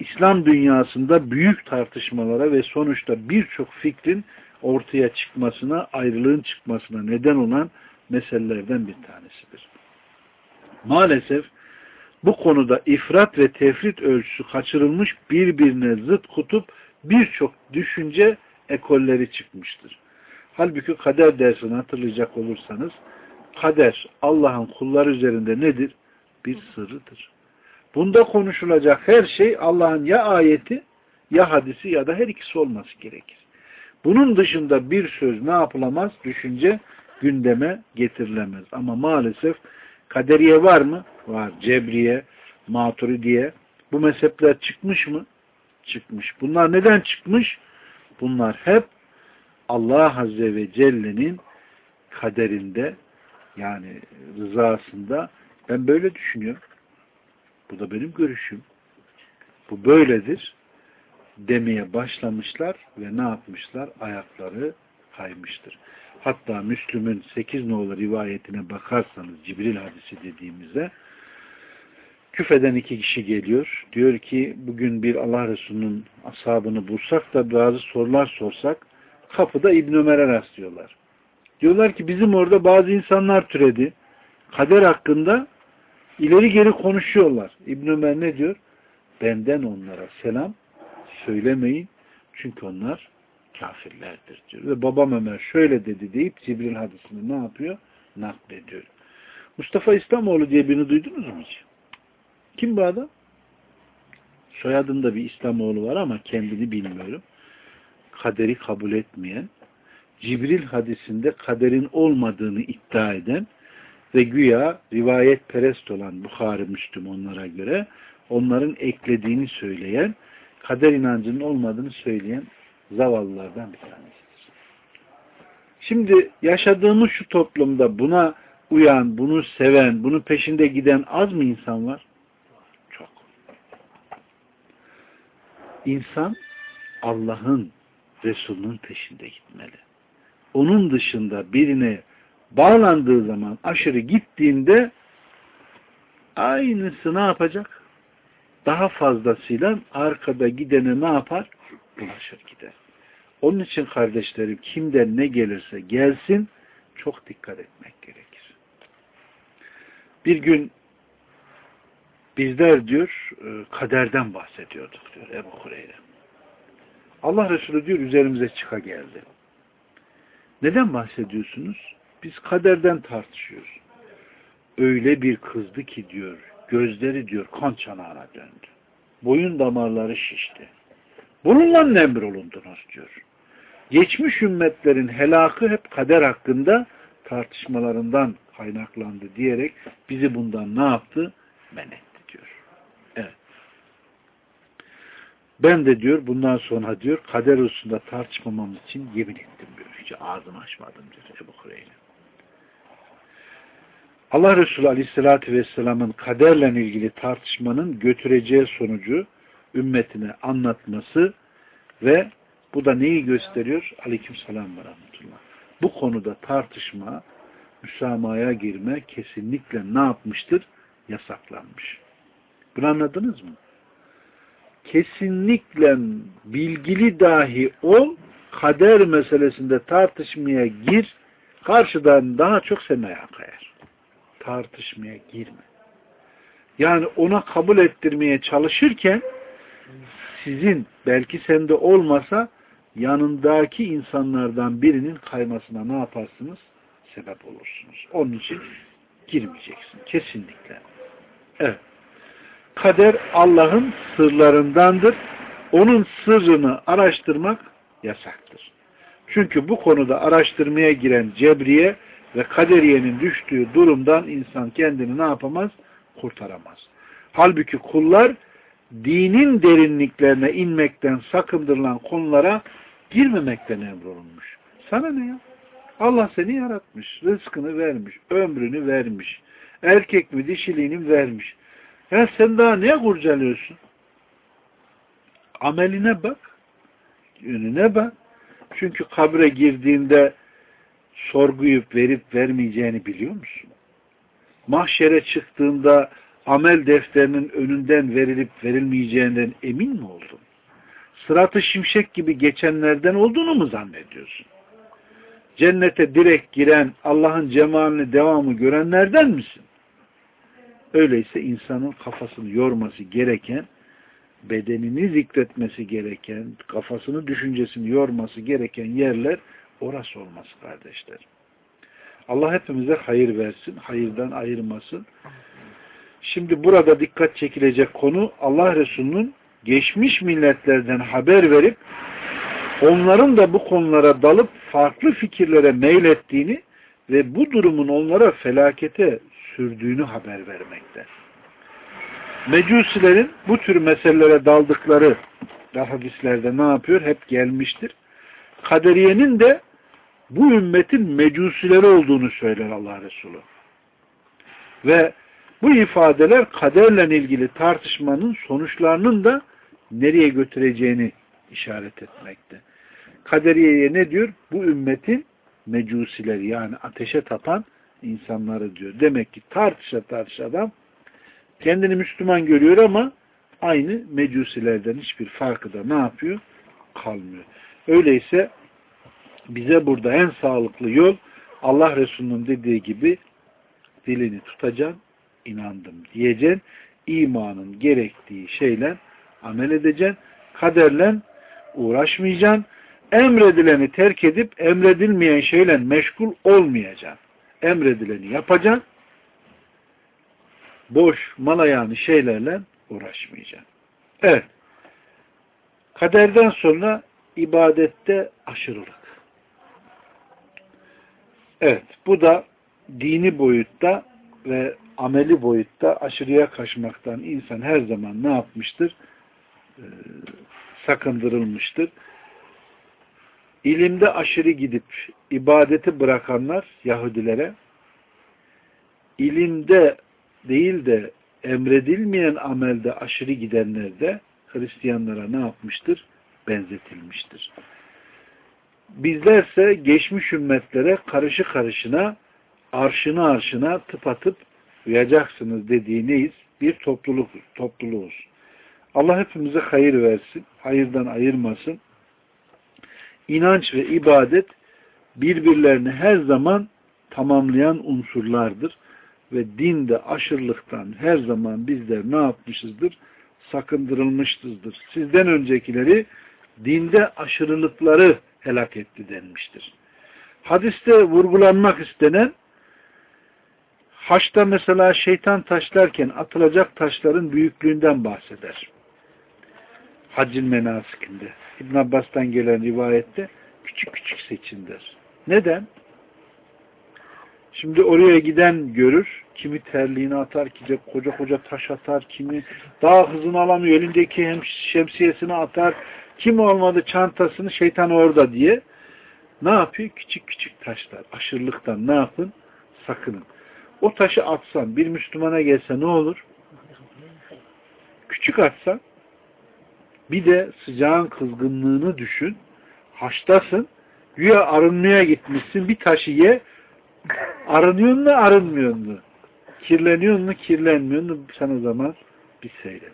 S1: İslam dünyasında büyük tartışmalara ve sonuçta birçok fikrin ortaya çıkmasına, ayrılığın çıkmasına neden olan meselelerden bir tanesidir. Maalesef bu konuda ifrat ve tefrit ölçüsü kaçırılmış birbirine zıt kutup birçok düşünce ekolleri çıkmıştır. Halbuki kader dersini hatırlayacak olursanız kader Allah'ın kulları üzerinde nedir? Bir sırrıdır. Bunda konuşulacak her şey Allah'ın ya ayeti ya hadisi ya da her ikisi olması gerekir. Bunun dışında bir söz ne yapılamaz? Düşünce gündeme getirilemez. Ama maalesef kaderiye var mı? Var. Cebriye, maturidiye. Bu mezhepler çıkmış mı? Çıkmış. Bunlar neden çıkmış? Bunlar hep Allah Azze ve Celle'nin kaderinde yani rızasında ben böyle düşünüyorum. Bu da benim görüşüm. Bu böyledir demeye başlamışlar ve ne yapmışlar? Ayakları kaymıştır. Hatta Müslüm'ün 8 nolu rivayetine bakarsanız Cibril hadisi dediğimizde küfeden iki kişi geliyor. Diyor ki bugün bir Allah Resulü'nün ashabını bulsak da bazı sorular sorsak kapıda İbn Ömer'e rastlıyorlar. Diyorlar ki bizim orada bazı insanlar türedi. Kader hakkında ileri geri konuşuyorlar. İbn Ömer ne diyor? Benden onlara selam söylemeyin. Çünkü onlar kafirlerdir diyor. Ve babam Ömer şöyle dedi deyip Cibril hadisini ne yapıyor? Naklediyor. Mustafa İslamoğlu diye birini duydunuz mu hiç? Kim bu adam? Soyadında bir İslamoğlu var ama kendini bilmiyorum. Kaderi kabul etmeyen, Cibril hadisinde kaderin olmadığını iddia eden ve güya rivayet perest olan Bukhari Müslüm onlara göre onların eklediğini söyleyen, kader inancının olmadığını söyleyen zavallılardan bir tanesidir. Şimdi yaşadığımız şu toplumda buna uyan, bunu seven, bunun peşinde giden az mı insan var? Çok. İnsan Allah'ın Resul'ünün peşinde gitmeli. Onun dışında birine bağlandığı zaman aşırı gittiğinde aynısı ne yapacak? Daha fazlasıyla arkada gidene ne yapar? Bulaşır gider. Onun için kardeşlerim kimden ne gelirse gelsin çok dikkat etmek gerekir. Bir gün bizler diyor e, kaderden bahsediyorduk diyor Ebu Hureyre. Allah Resulü diyor üzerimize çıka geldi. Neden bahsediyorsunuz? Biz kaderden tartışıyoruz. Öyle bir kızdı ki diyor, gözleri diyor kan çanağına döndü. Boyun damarları şişti. Bununla emrolundunuz diyor. Geçmiş ümmetlerin helakı hep kader hakkında tartışmalarından kaynaklandı diyerek bizi bundan ne yaptı? Men etti diyor. Evet. Ben de diyor bundan sonra diyor kader hususunda tartışmamamız için yemin ettim diyor. Hiç ağzımı açmadım diyor Ebu Hureyre. Allah Resulü Aleyhisselatü Vesselam'ın kaderle ilgili tartışmanın götüreceği sonucu ümmetine anlatması ve bu da neyi gösteriyor? Aleyküm selam ve rahmetullah. Bu konuda tartışma, müsamaya girme kesinlikle ne yapmıştır? Yasaklanmış. Bunu anladınız mı? Kesinlikle bilgili dahi ol, kader meselesinde tartışmaya gir, karşıdan daha çok semaya kayar. Tartışmaya girme. Yani ona kabul ettirmeye çalışırken sizin belki sende olmasa yanındaki insanlardan birinin kaymasına ne yaparsınız? Sebep olursunuz. Onun için girmeyeceksin. Kesinlikle. Evet. Kader Allah'ın sırlarındandır. Onun sırrını araştırmak yasaktır. Çünkü bu konuda araştırmaya giren cebriye ve kaderiyenin düştüğü durumdan insan kendini ne yapamaz? Kurtaramaz. Halbuki kullar dinin derinliklerine inmekten sakındırılan konulara girmemekten emrolunmuş. Sana ne ya? Allah seni yaratmış, rızkını vermiş, ömrünü vermiş, erkek mi dişiliğini vermiş. Ya sen daha neye kurcalıyorsun? Ameline bak, yönüne bak. Çünkü kabre girdiğinde sorguyu verip vermeyeceğini biliyor musun? Mahşere çıktığında amel defterinin önünden verilip verilmeyeceğinden emin mi oldun? Sıratı şimşek gibi geçenlerden olduğunu mu zannediyorsun? Cennete direkt giren Allah'ın cemalini devamı görenlerden misin? Öyleyse insanın kafasını yorması gereken, bedenini zikretmesi gereken, kafasını, düşüncesini yorması gereken yerler orası olması kardeşler. Allah hepimize hayır versin, hayırdan ayırmasın. Şimdi burada dikkat çekilecek konu Allah Resulü'nün geçmiş milletlerden haber verip onların da bu konulara dalıp farklı fikirlere meylettiğini ve bu durumun onlara felakete sürdüğünü haber vermekte. Mecusilerin bu tür meselelere daldıkları da hadislerde ne yapıyor? Hep gelmiştir. Kaderiyenin de bu ümmetin mecusileri olduğunu söyler Allah Resulü. Ve bu ifadeler kaderle ilgili tartışmanın sonuçlarının da nereye götüreceğini işaret etmekte. Kaderiye'ye ne diyor? Bu ümmetin mecusileri yani ateşe tapan insanları diyor. Demek ki tartışa tartışa adam kendini Müslüman görüyor ama aynı mecusilerden hiçbir farkı da ne yapıyor? Kalmıyor. Öyleyse bize burada en sağlıklı yol Allah Resulü'nün dediği gibi dilini tutacaksın, inandım diyeceksin. imanın gerektiği şeyle amel edeceksin. Kaderle uğraşmayacaksın. Emredileni terk edip emredilmeyen şeyle meşgul olmayacaksın. Emredileni yapacaksın. Boş, malayani şeylerle uğraşmayacaksın. Evet. Kaderden sonra ibadette aşırılık. Evet. Bu da dini boyutta ve ameli boyutta aşırıya kaçmaktan insan her zaman ne yapmıştır? Ee, sakındırılmıştır. İlimde aşırı gidip ibadeti bırakanlar Yahudilere ilimde değil de emredilmeyen amelde aşırı gidenler de Hristiyanlara ne yapmıştır? Benzetilmiştir. Bizlerse geçmiş ümmetlere karışı karışına arşına arşına tıpatıp uyacaksınız dediği neyiz? Bir topluluk, topluluğuz. Allah hepimize hayır versin, hayırdan ayırmasın. İnanç ve ibadet birbirlerini her zaman tamamlayan unsurlardır. Ve dinde aşırılıktan her zaman bizler ne yapmışızdır? Sakındırılmışızdır. Sizden öncekileri dinde aşırılıkları helak etti denmiştir. Hadiste vurgulanmak istenen Haçta mesela şeytan taşlarken atılacak taşların büyüklüğünden bahseder. Haccın menasikinde. İbn Abbas'tan gelen rivayette küçük küçük seçin der. Neden? Şimdi oraya giden görür. Kimi terliğini atar, kimi koca koca taş atar, kimi daha hızını alamıyor, elindeki hem şemsiyesini atar, kim olmadı çantasını şeytan orada diye ne yapıyor? Küçük küçük taşlar. Aşırılıktan ne yapın? Sakının. O taşı atsan, bir Müslümana gelse ne olur? Küçük atsan, bir de sıcağın kızgınlığını düşün. Haştasın, güya arınmaya gitmişsin, bir taşı ye, arınıyor mu, arınmıyor mu? Kirleniyor mu, kirlenmiyor mu? Sen o zaman bir seyret.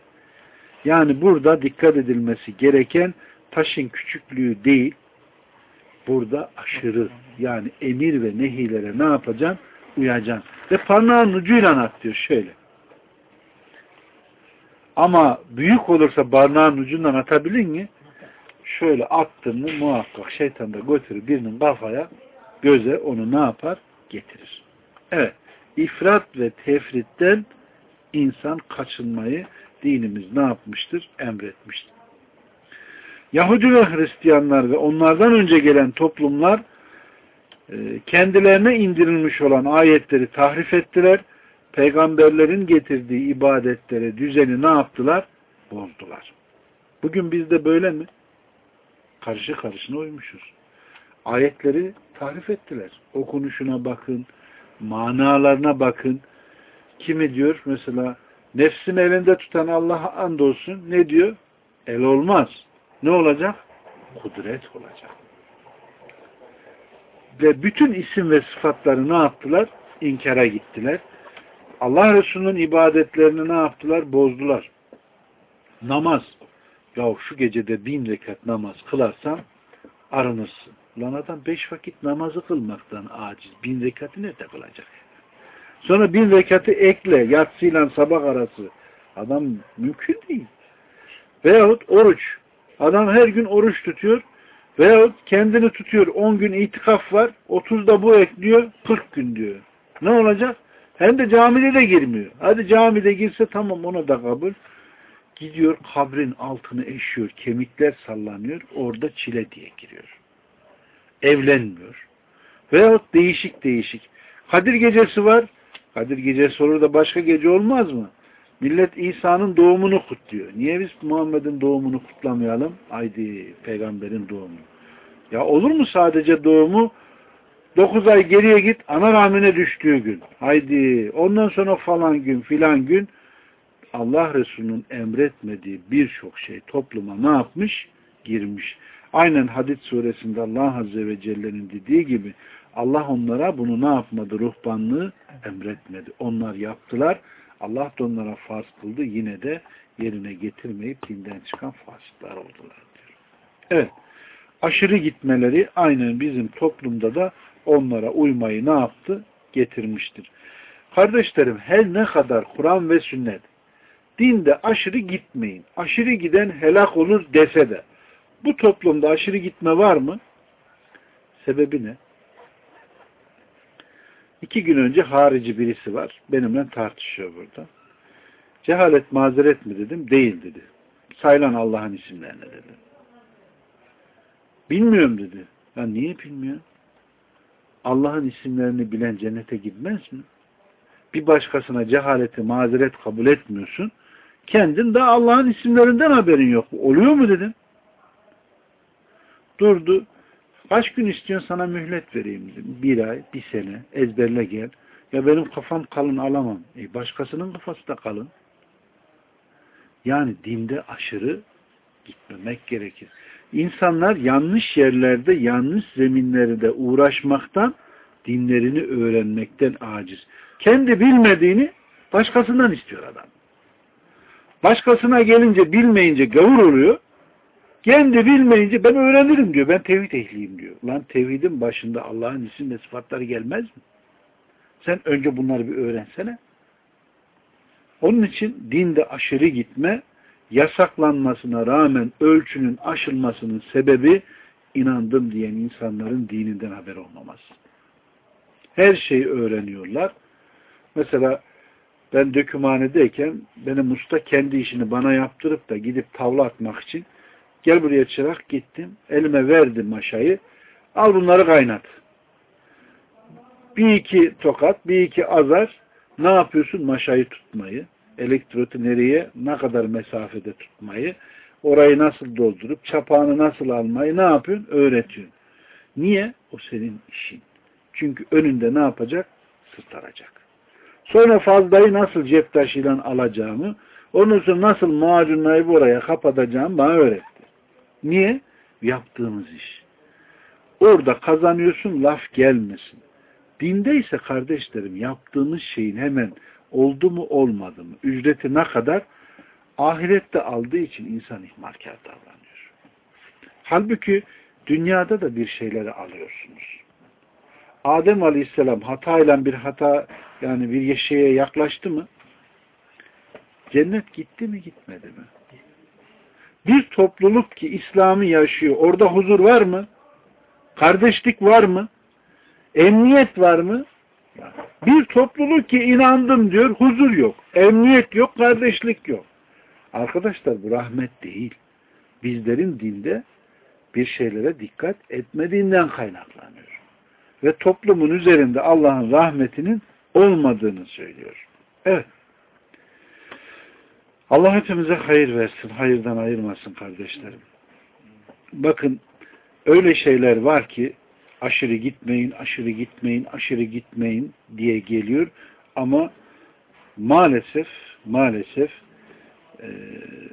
S1: Yani burada dikkat edilmesi gereken taşın küçüklüğü değil, burada aşırı yani emir ve nehilere ne yapacaksın? Uyacaksın. Ve parmağın ucuyla at diyor şöyle. Ama büyük olursa parmağın ucundan atabilin mi? Şöyle attın mı muhakkak şeytan da götürür birinin kafaya, göze onu ne yapar? Getirir. Evet. İfrat ve tefritten insan kaçınmayı dinimiz ne yapmıştır? Emretmiştir. Yahudi ve Hristiyanlar ve onlardan önce gelen toplumlar kendilerine indirilmiş olan ayetleri tahrif ettiler. Peygamberlerin getirdiği ibadetlere, düzeni ne yaptılar? Bozdular. Bugün bizde böyle mi? Karşı karışına uymuşuz. Ayetleri tahrif ettiler. Okunuşuna bakın, manalarına bakın. Kimi diyor mesela nefsin elinde tutan Allah'a andolsun ne diyor? El olmaz. Ne olacak? Kudret olacak. Ve bütün isim ve sıfatları ne yaptılar? İnkara gittiler. Allah Resulü'nün ibadetlerini ne yaptılar? Bozdular. Namaz. Ya şu gecede bin rekat namaz kılarsan arınırsın. Lan adam beş vakit namazı kılmaktan aciz. Bin rekatı nerede kılacak? Sonra bin rekatı ekle. Yatsıyla sabah arası. Adam mümkün değil. Veyahut oruç. Adam her gün oruç tutuyor. Veyahut kendini tutuyor. 10 gün itikaf var. 30 da bu ekliyor. 40 gün diyor. Ne olacak? Hem de camide de girmiyor. Hadi camide girse tamam ona da kabul. Gidiyor kabrin altını eşiyor, kemikler sallanıyor, orada çile diye giriyor. Evlenmiyor. Veyahut değişik değişik. Kadir gecesi var. Kadir gecesi olur da başka gece olmaz mı? Millet İsa'nın doğumunu kutluyor. Niye biz Muhammed'in doğumunu kutlamayalım? Haydi peygamberin doğumu. Ya olur mu sadece doğumu? Dokuz ay geriye git ana rahmine düştüğü gün. Haydi ondan sonra falan gün filan gün Allah Resulü'nün emretmediği birçok şey topluma ne yapmış? Girmiş. Aynen Hadid suresinde Allah Azze ve Celle'nin dediği gibi Allah onlara bunu ne yapmadı? Ruhbanlığı emretmedi. Onlar yaptılar. Allah da onlara farz kıldı. Yine de yerine getirmeyip dinden çıkan fasıklar oldular diyor. Evet. Aşırı gitmeleri aynen bizim toplumda da onlara uymayı ne yaptı? Getirmiştir. Kardeşlerim her ne kadar Kur'an ve sünnet dinde aşırı gitmeyin. Aşırı giden helak olur dese de bu toplumda aşırı gitme var mı? Sebebi ne? İki gün önce harici birisi var. Benimle tartışıyor burada. Cehalet mazeret mi dedim? Değil dedi. Sayılan Allah'ın isimlerine dedi. Bilmiyorum dedi. Ya niye bilmiyor? Allah'ın isimlerini bilen cennete gitmez mi? Bir başkasına cehaleti mazeret kabul etmiyorsun. Kendin de Allah'ın isimlerinden haberin yok. Oluyor mu dedim. Durdu. Kaç gün istiyorsun sana mühlet vereyim dedim. Bir ay, bir sene ezberle gel. Ya benim kafam kalın alamam. E başkasının kafası da kalın. Yani dinde aşırı gitmemek gerekir. İnsanlar yanlış yerlerde, yanlış zeminlerde uğraşmaktan, dinlerini öğrenmekten aciz. Kendi bilmediğini başkasından istiyor adam. Başkasına gelince bilmeyince gavur oluyor. Kendi bilmeyince ben öğrenirim diyor. Ben tevhid ehliyim diyor. Lan tevhidin başında Allah'ın isim ve sıfatları gelmez mi? Sen önce bunları bir öğrensene. Onun için dinde aşırı gitme yasaklanmasına rağmen ölçünün aşılmasının sebebi inandım diyen insanların dininden haber olmaması. Her şeyi öğreniyorlar. Mesela ben dökümhanedeyken benim usta kendi işini bana yaptırıp da gidip tavla atmak için gel buraya çırak gittim. Elime verdim maşayı. Al bunları kaynat. Bir iki tokat, bir iki azar ne yapıyorsun? Maşayı tutmayı, elektrotu nereye, ne kadar mesafede tutmayı, orayı nasıl doldurup, çapağını nasıl almayı ne yapıyorsun? Öğretiyorsun. Niye? O senin işin. Çünkü önünde ne yapacak? Sırtaracak. Sonra fazlayı nasıl cep taşıyla alacağımı, onun sonra nasıl macunlayıp oraya kapatacağımı bana öğretti. Niye? Yaptığımız iş. Orada kazanıyorsun, laf gelmesin. Dinde ise kardeşlerim yaptığımız şeyin hemen oldu mu olmadı mı, ücreti ne kadar ahirette aldığı için insan ihmalkar davranıyor. Halbuki dünyada da bir şeyleri alıyorsunuz. Adem Aleyhisselam hatayla bir hata yani bir şeye yaklaştı mı? Cennet gitti mi gitmedi mi? Bir topluluk ki İslam'ı yaşıyor. Orada huzur var mı? Kardeşlik var mı? Emniyet var mı? Bir topluluk ki inandım diyor, huzur yok. Emniyet yok, kardeşlik yok. Arkadaşlar bu rahmet değil. Bizlerin dinde bir şeylere dikkat etmediğinden kaynaklanıyor. Ve toplumun üzerinde Allah'ın rahmetinin olmadığını söylüyor. Evet. Allah hepimize hayır versin, hayırdan ayırmasın kardeşlerim. Bakın öyle şeyler var ki aşırı gitmeyin, aşırı gitmeyin, aşırı gitmeyin diye geliyor. Ama maalesef, maalesef e,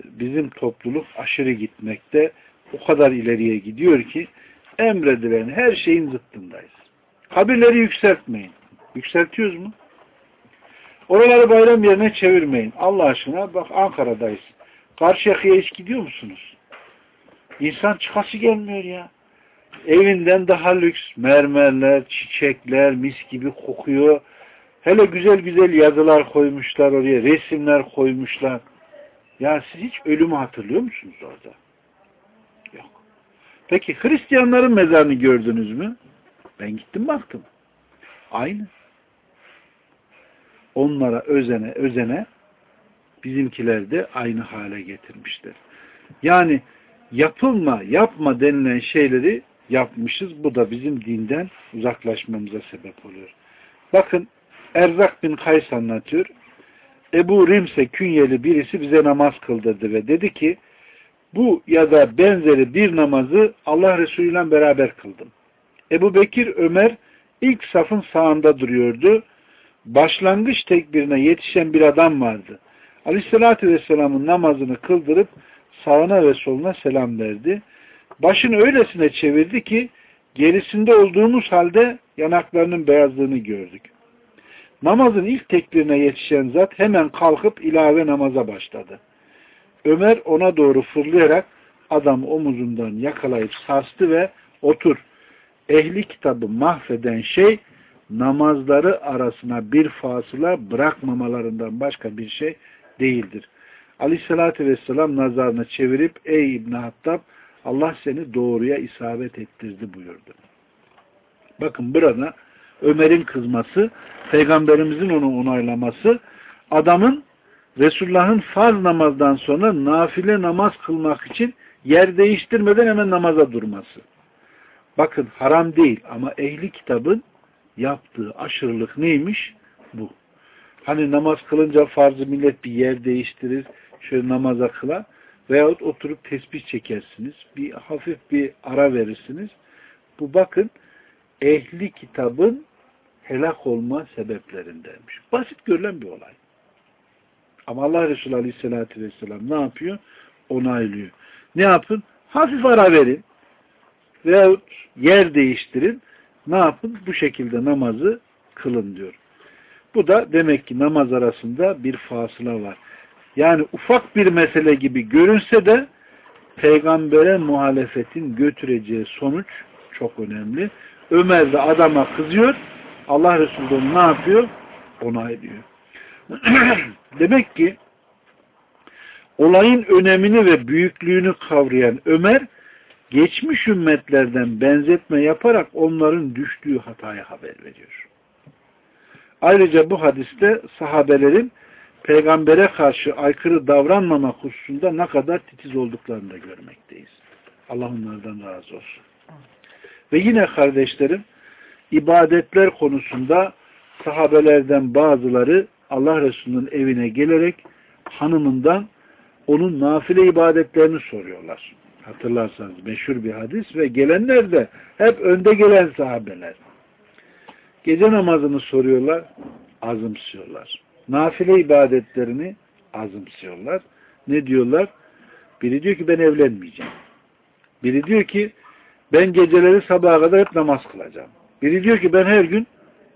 S1: bizim topluluk aşırı gitmekte o kadar ileriye gidiyor ki emredilen her şeyin zıttındayız. Kabirleri yükseltmeyin. Yükseltiyoruz mu? Oraları bayram yerine çevirmeyin. Allah aşkına bak Ankara'dayız. Karşıyaka'ya hiç gidiyor musunuz? İnsan çıkası gelmiyor ya. Evinden daha lüks mermerler, çiçekler, mis gibi kokuyor. Hele güzel güzel yazılar koymuşlar oraya, resimler koymuşlar. Ya siz hiç ölümü hatırlıyor musunuz orada? Yok. Peki Hristiyanların mezarını gördünüz mü? Ben gittim baktım. Aynı. Onlara özene özene bizimkiler de aynı hale getirmişler. Yani yapılma, yapma denilen şeyleri yapmışız. Bu da bizim dinden uzaklaşmamıza sebep oluyor. Bakın Erzak bin Kays anlatıyor. Ebu Rimse künyeli birisi bize namaz kıldırdı ve dedi ki bu ya da benzeri bir namazı Allah Resulü ile beraber kıldım. Ebu Bekir Ömer ilk safın sağında duruyordu. Başlangıç tekbirine yetişen bir adam vardı. Aleyhisselatü Vesselam'ın namazını kıldırıp sağına ve soluna selam verdi. Başını öylesine çevirdi ki gerisinde olduğumuz halde yanaklarının beyazlığını gördük. Namazın ilk tekbirine yetişen zat hemen kalkıp ilave namaza başladı. Ömer ona doğru fırlayarak adam omuzundan yakalayıp sarstı ve otur. Ehli kitabı mahveden şey namazları arasına bir fasıla bırakmamalarından başka bir şey değildir. Aleyhissalatü vesselam nazarını çevirip ey İbn Hattab Allah seni doğruya isabet ettirdi buyurdu. Bakın burada Ömer'in kızması, Peygamberimizin onu onaylaması, adamın Resulullah'ın farz namazdan sonra nafile namaz kılmak için yer değiştirmeden hemen namaza durması. Bakın haram değil ama ehli kitabın yaptığı aşırılık neymiş? Bu. Hani namaz kılınca farzı millet bir yer değiştirir, şöyle namaza kılar veyahut oturup tesbih çekersiniz. Bir hafif bir ara verirsiniz. Bu bakın ehli kitabın helak olma sebeplerindenmiş. Basit görülen bir olay. Ama Allah Resulü Aleyhisselatü Vesselam ne yapıyor? Onaylıyor. Ne yapın? Hafif ara verin. Veyahut yer değiştirin. Ne yapın? Bu şekilde namazı kılın diyor. Bu da demek ki namaz arasında bir fasıla var. Yani ufak bir mesele gibi görünse de peygambere muhalefetin götüreceği sonuç çok önemli. Ömer de adama kızıyor. Allah Resulü ne yapıyor? Onaylıyor. (clears throat) Demek ki olayın önemini ve büyüklüğünü kavrayan Ömer geçmiş ümmetlerden benzetme yaparak onların düştüğü hataya haber veriyor. Ayrıca bu hadiste sahabelerin peygambere karşı aykırı davranmamak hususunda ne kadar titiz olduklarını da görmekteyiz. Allah onlardan razı olsun. Ve yine kardeşlerim ibadetler konusunda sahabelerden bazıları Allah Resulü'nün evine gelerek hanımından onun nafile ibadetlerini soruyorlar. Hatırlarsanız meşhur bir hadis ve gelenler de hep önde gelen sahabeler. Gece namazını soruyorlar, azımsıyorlar. Nafile ibadetlerini azımsıyorlar. Ne diyorlar? Biri diyor ki ben evlenmeyeceğim. Biri diyor ki ben geceleri sabaha kadar hep namaz kılacağım. Biri diyor ki ben her gün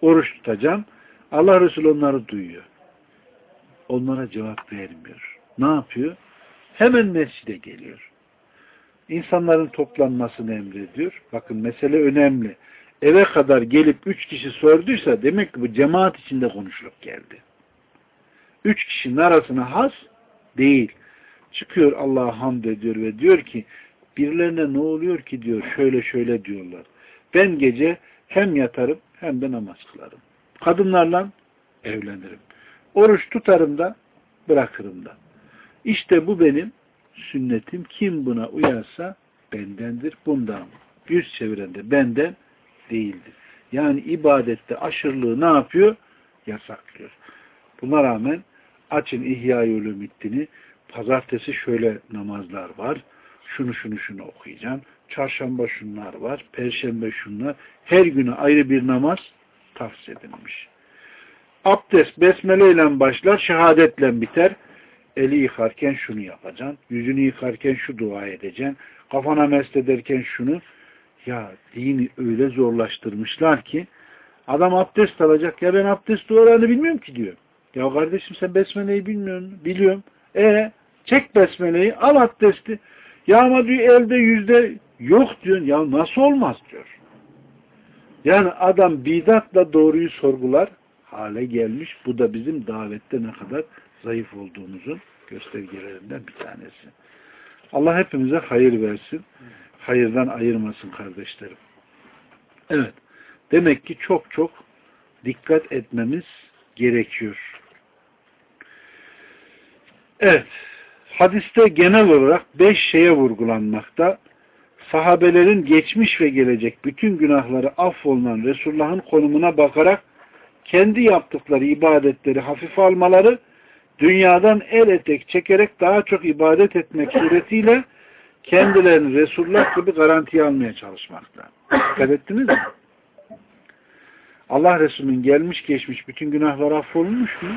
S1: oruç tutacağım. Allah Resulü onları duyuyor. Onlara cevap vermiyor. Ne yapıyor? Hemen mescide geliyor. İnsanların toplanmasını emrediyor. Bakın mesele önemli. Eve kadar gelip üç kişi sorduysa demek ki bu cemaat içinde konuşulup geldi. Üç kişinin arasına has değil. Çıkıyor Allah'a hamd ediyor ve diyor ki birilerine ne oluyor ki diyor şöyle şöyle diyorlar. Ben gece hem yatarım hem de namaz kılarım. Kadınlarla evlenirim. Oruç tutarım da bırakırım da. İşte bu benim sünnetim. Kim buna uyarsa bendendir. Bundan yüz çeviren de benden değildir. Yani ibadette aşırılığı ne yapıyor? Yasaklıyor. Buna rağmen açın İhya-i Ulumuddin'i pazartesi şöyle namazlar var. Şunu şunu şunu okuyacağım. Çarşamba şunlar var. Perşembe şunlar. Her günü ayrı bir namaz tavsiye edilmiş. Abdest besmele ile başlar, şehadetle biter. Eli yıkarken şunu yapacaksın, yüzünü yıkarken şu dua edeceksin, kafana mest ederken şunu. Ya dini öyle zorlaştırmışlar ki adam abdest alacak. Ya ben abdest dualarını bilmiyorum ki diyor. Ya kardeşim sen besmeleyi bilmiyorsun. Biliyorum. E çek besmeleyi al abdesti. Ya ama diyor elde yüzde yok diyorsun. Ya nasıl olmaz diyor. Yani adam bidatla doğruyu sorgular hale gelmiş. Bu da bizim davette ne kadar zayıf olduğumuzun göstergelerinden bir tanesi. Allah hepimize hayır versin. Hayırdan ayırmasın kardeşlerim. Evet. Demek ki çok çok dikkat etmemiz gerekiyor. Evet. Hadiste genel olarak beş şeye vurgulanmakta. Sahabelerin geçmiş ve gelecek bütün günahları affolunan Resulullah'ın konumuna bakarak kendi yaptıkları ibadetleri hafife almaları, dünyadan el etek çekerek daha çok ibadet etmek suretiyle kendilerini Resulullah gibi garantiye almaya çalışmakta. Dikkat ettiniz mi? Allah Resulü'nün gelmiş geçmiş bütün günahları affolmuş mu?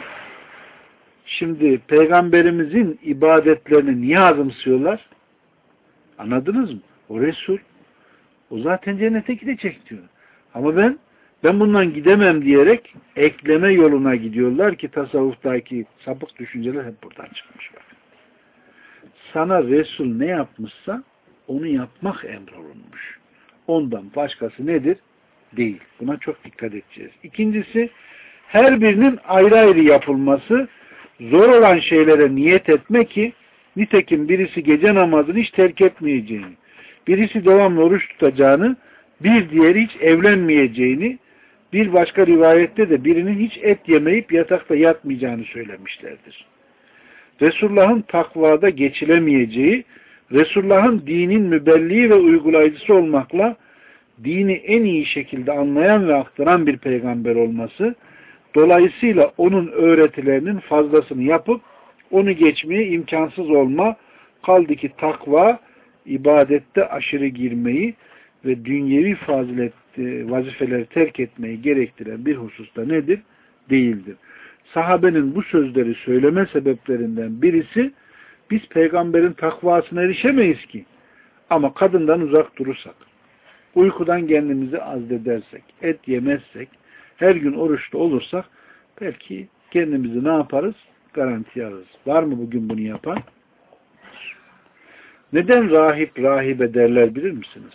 S1: Şimdi peygamberimizin ibadetlerini niye azımsıyorlar? Anladınız mı? O Resul o zaten cennete gidecek diyor. Ama ben ben bundan gidemem diyerek ekleme yoluna gidiyorlar ki tasavvuftaki sapık düşünceler hep buradan çıkmış. Sana Resul ne yapmışsa onu yapmak emrolunmuş. Ondan başkası nedir? Değil. Buna çok dikkat edeceğiz. İkincisi her birinin ayrı ayrı yapılması zor olan şeylere niyet etme ki nitekim birisi gece namazını hiç terk etmeyeceğini, birisi devamlı oruç tutacağını, bir diğeri hiç evlenmeyeceğini, bir başka rivayette de birinin hiç et yemeyip yatakta yatmayacağını söylemişlerdir. Resulullah'ın takvada geçilemeyeceği, Resulullah'ın dinin mübelliği ve uygulayıcısı olmakla dini en iyi şekilde anlayan ve aktaran bir peygamber olması, dolayısıyla onun öğretilerinin fazlasını yapıp onu geçmeye imkansız olma, kaldı ki takva, ibadette aşırı girmeyi ve dünyevi fazilet e, vazifeleri terk etmeyi gerektiren bir hususta nedir? Değildir. Sahabenin bu sözleri söyleme sebeplerinden birisi biz peygamberin takvasına erişemeyiz ki. Ama kadından uzak durursak, uykudan kendimizi azdedersek, et yemezsek, her gün oruçlu olursak belki kendimizi ne yaparız? Garanti alırız. Var mı bugün bunu yapan? Neden rahip rahibe derler bilir misiniz?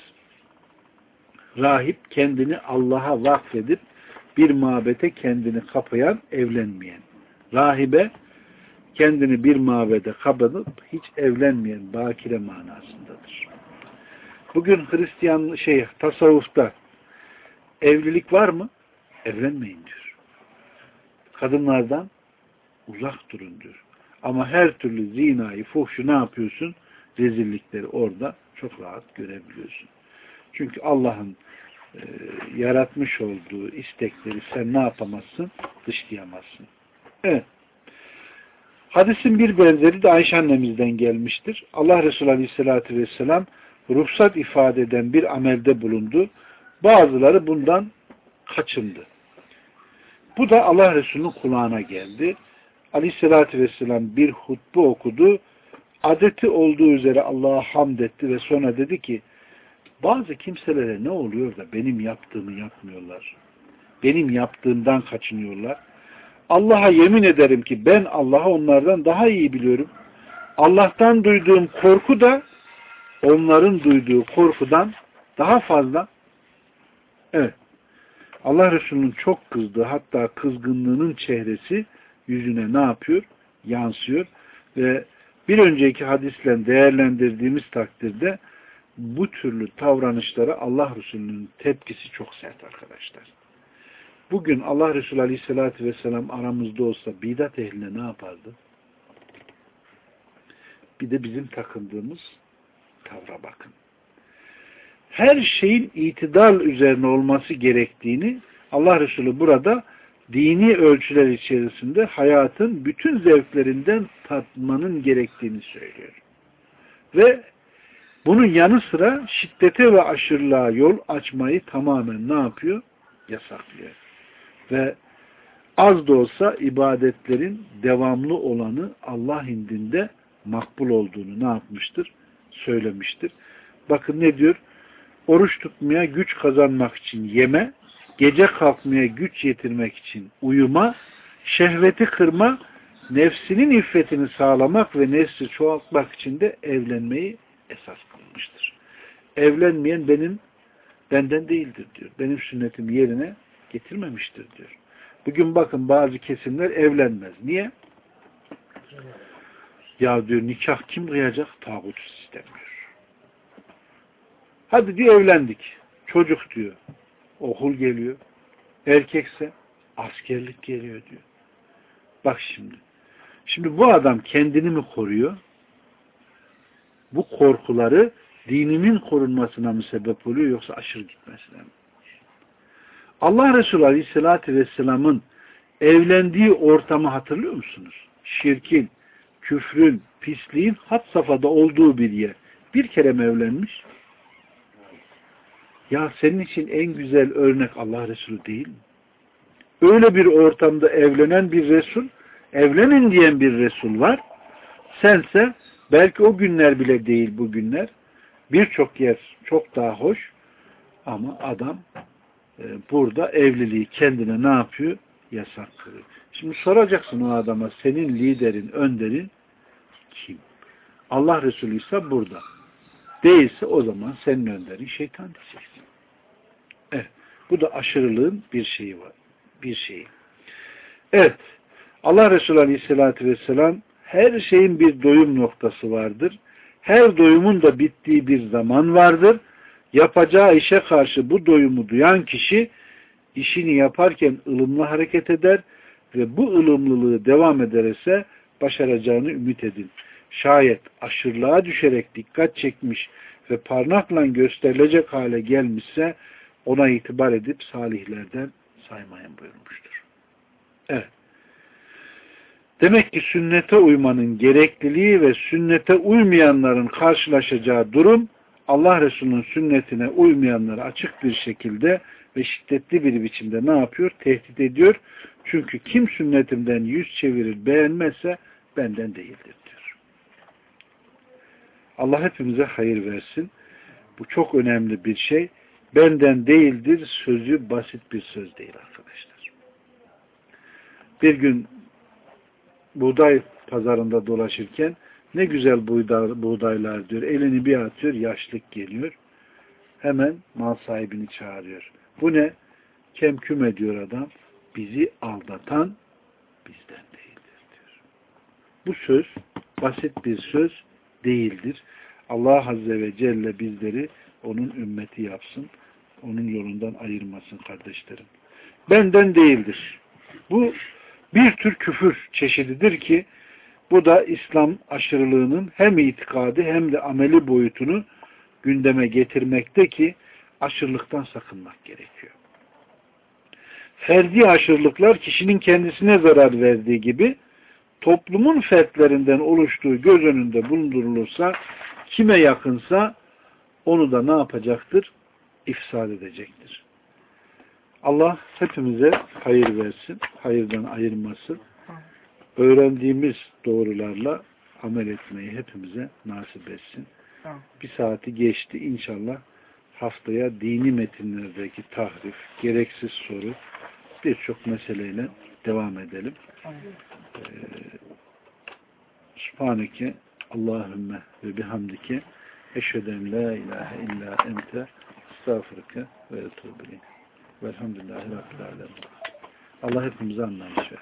S1: Rahip kendini Allah'a vakfedip bir mabete kendini kapayan, evlenmeyen. Rahibe kendini bir mabede kapatıp hiç evlenmeyen bakire manasındadır. Bugün Hristiyan şey tasavvufta evlilik var mı? Evlenmeyin diyor. Kadınlardan uzak durun diyor. Ama her türlü zinayı, fuhşu ne yapıyorsun? Rezillikleri orada çok rahat görebiliyorsun. Çünkü Allah'ın e, yaratmış olduğu istekleri sen ne yapamazsın? Dışlayamazsın. Evet. Hadisin bir benzeri de Ayşe annemizden gelmiştir. Allah Resulü Aleyhisselatü Vesselam ruhsat ifade eden bir amelde bulundu. Bazıları bundan kaçındı. Bu da Allah Resulü'nün kulağına geldi. Aleyhisselatü Vesselam bir hutbe okudu. Adeti olduğu üzere Allah'a hamd etti ve sonra dedi ki bazı kimselere ne oluyor da benim yaptığımı yapmıyorlar. Benim yaptığımdan kaçınıyorlar. Allah'a yemin ederim ki ben Allah'ı onlardan daha iyi biliyorum. Allah'tan duyduğum korku da onların duyduğu korkudan daha fazla. Evet. Allah Resulü'nün çok kızdığı hatta kızgınlığının çehresi yüzüne ne yapıyor? Yansıyor. Ve bir önceki hadisle değerlendirdiğimiz takdirde bu türlü davranışlara Allah Resulü'nün tepkisi çok sert arkadaşlar. Bugün Allah Resulü Aleyhisselatü Vesselam aramızda olsa bidat ehline ne yapardı? Bir de bizim takındığımız tavra bakın. Her şeyin itidal üzerine olması gerektiğini Allah Resulü burada dini ölçüler içerisinde hayatın bütün zevklerinden tatmanın gerektiğini söylüyor. Ve bunun yanı sıra şiddete ve aşırılığa yol açmayı tamamen ne yapıyor? Yasaklıyor. Ve az da olsa ibadetlerin devamlı olanı Allah indinde makbul olduğunu ne yapmıştır? Söylemiştir. Bakın ne diyor? Oruç tutmaya güç kazanmak için yeme, gece kalkmaya güç yetirmek için uyuma, şehveti kırma, nefsinin iffetini sağlamak ve nesli çoğaltmak için de evlenmeyi esas kılmıştır. Evlenmeyen benim benden değildir diyor. Benim sünnetim yerine getirmemiştir diyor. Bugün bakın bazı kesimler evlenmez. Niye? Ya diyor nikah kim kıyacak? Tağut istemiyor. Hadi diyor evlendik. Çocuk diyor. Okul geliyor. Erkekse askerlik geliyor diyor. Bak şimdi. Şimdi bu adam kendini mi koruyor? Bu korkuları dininin korunmasına mı sebep oluyor yoksa aşırı gitmesine mi? Allah Resulü Aleyhisselatü Vesselam'ın evlendiği ortamı hatırlıyor musunuz? Şirkin, küfrün, pisliğin had safhada olduğu bir yer. Bir kere mi evlenmiş? Ya senin için en güzel örnek Allah Resulü değil mi? Öyle bir ortamda evlenen bir Resul, evlenin diyen bir Resul var. Sense belki o günler bile değil bu günler. Birçok yer çok daha hoş ama adam e, burada evliliği kendine ne yapıyor? Yasak kılıyor. Şimdi soracaksın o adama senin liderin, önderin kim? Allah Resulü ise burada. Değilse o zaman senin önderin şeytan diyeceksin. Evet. Bu da aşırılığın bir şeyi var. Bir şeyi. Evet. Allah Resulü Aleyhisselatü Vesselam her şeyin bir doyum noktası vardır. Her doyumun da bittiği bir zaman vardır. Yapacağı işe karşı bu doyumu duyan kişi işini yaparken ılımlı hareket eder ve bu ılımlılığı devam ederse başaracağını ümit edin. Şayet aşırılığa düşerek dikkat çekmiş ve parmakla gösterilecek hale gelmişse ona itibar edip salihlerden saymayın buyurmuştur. Evet. Demek ki sünnete uymanın gerekliliği ve sünnete uymayanların karşılaşacağı durum Allah Resulü'nün sünnetine uymayanları açık bir şekilde ve şiddetli bir biçimde ne yapıyor? Tehdit ediyor. Çünkü kim sünnetimden yüz çevirir beğenmezse benden değildir diyor. Allah hepimize hayır versin. Bu çok önemli bir şey. Benden değildir sözü basit bir söz değil arkadaşlar. Bir gün buğday pazarında dolaşırken ne güzel buğday, buğdaylar diyor. Elini bir atıyor, yaşlık geliyor. Hemen mal sahibini çağırıyor. Bu ne? Kemküm ediyor adam. Bizi aldatan bizden değildir diyor. Bu söz basit bir söz değildir. Allah Azze ve Celle bizleri onun ümmeti yapsın. Onun yolundan ayırmasın kardeşlerim. Benden değildir. Bu bir tür küfür çeşididir ki bu da İslam aşırılığının hem itikadı hem de ameli boyutunu gündeme getirmekte ki aşırılıktan sakınmak gerekiyor. Ferdi aşırılıklar kişinin kendisine zarar verdiği gibi toplumun fertlerinden oluştuğu göz önünde bulundurulursa kime yakınsa onu da ne yapacaktır? İfsad edecektir. Allah hepimize hayır versin, hayırdan ayırmasın. Öğrendiğimiz doğrularla amel etmeyi hepimize nasip etsin. Bir saati geçti inşallah haftaya dini metinlerdeki tahrif, gereksiz soru birçok meseleyle devam edelim. Ee, Subhaneke Allahümme ve bihamdike eşheden la ilahe illa ente estağfurike ve etûbü Velhamdülillahi Rabbil Alemin. Allah hepimize anlamış versin.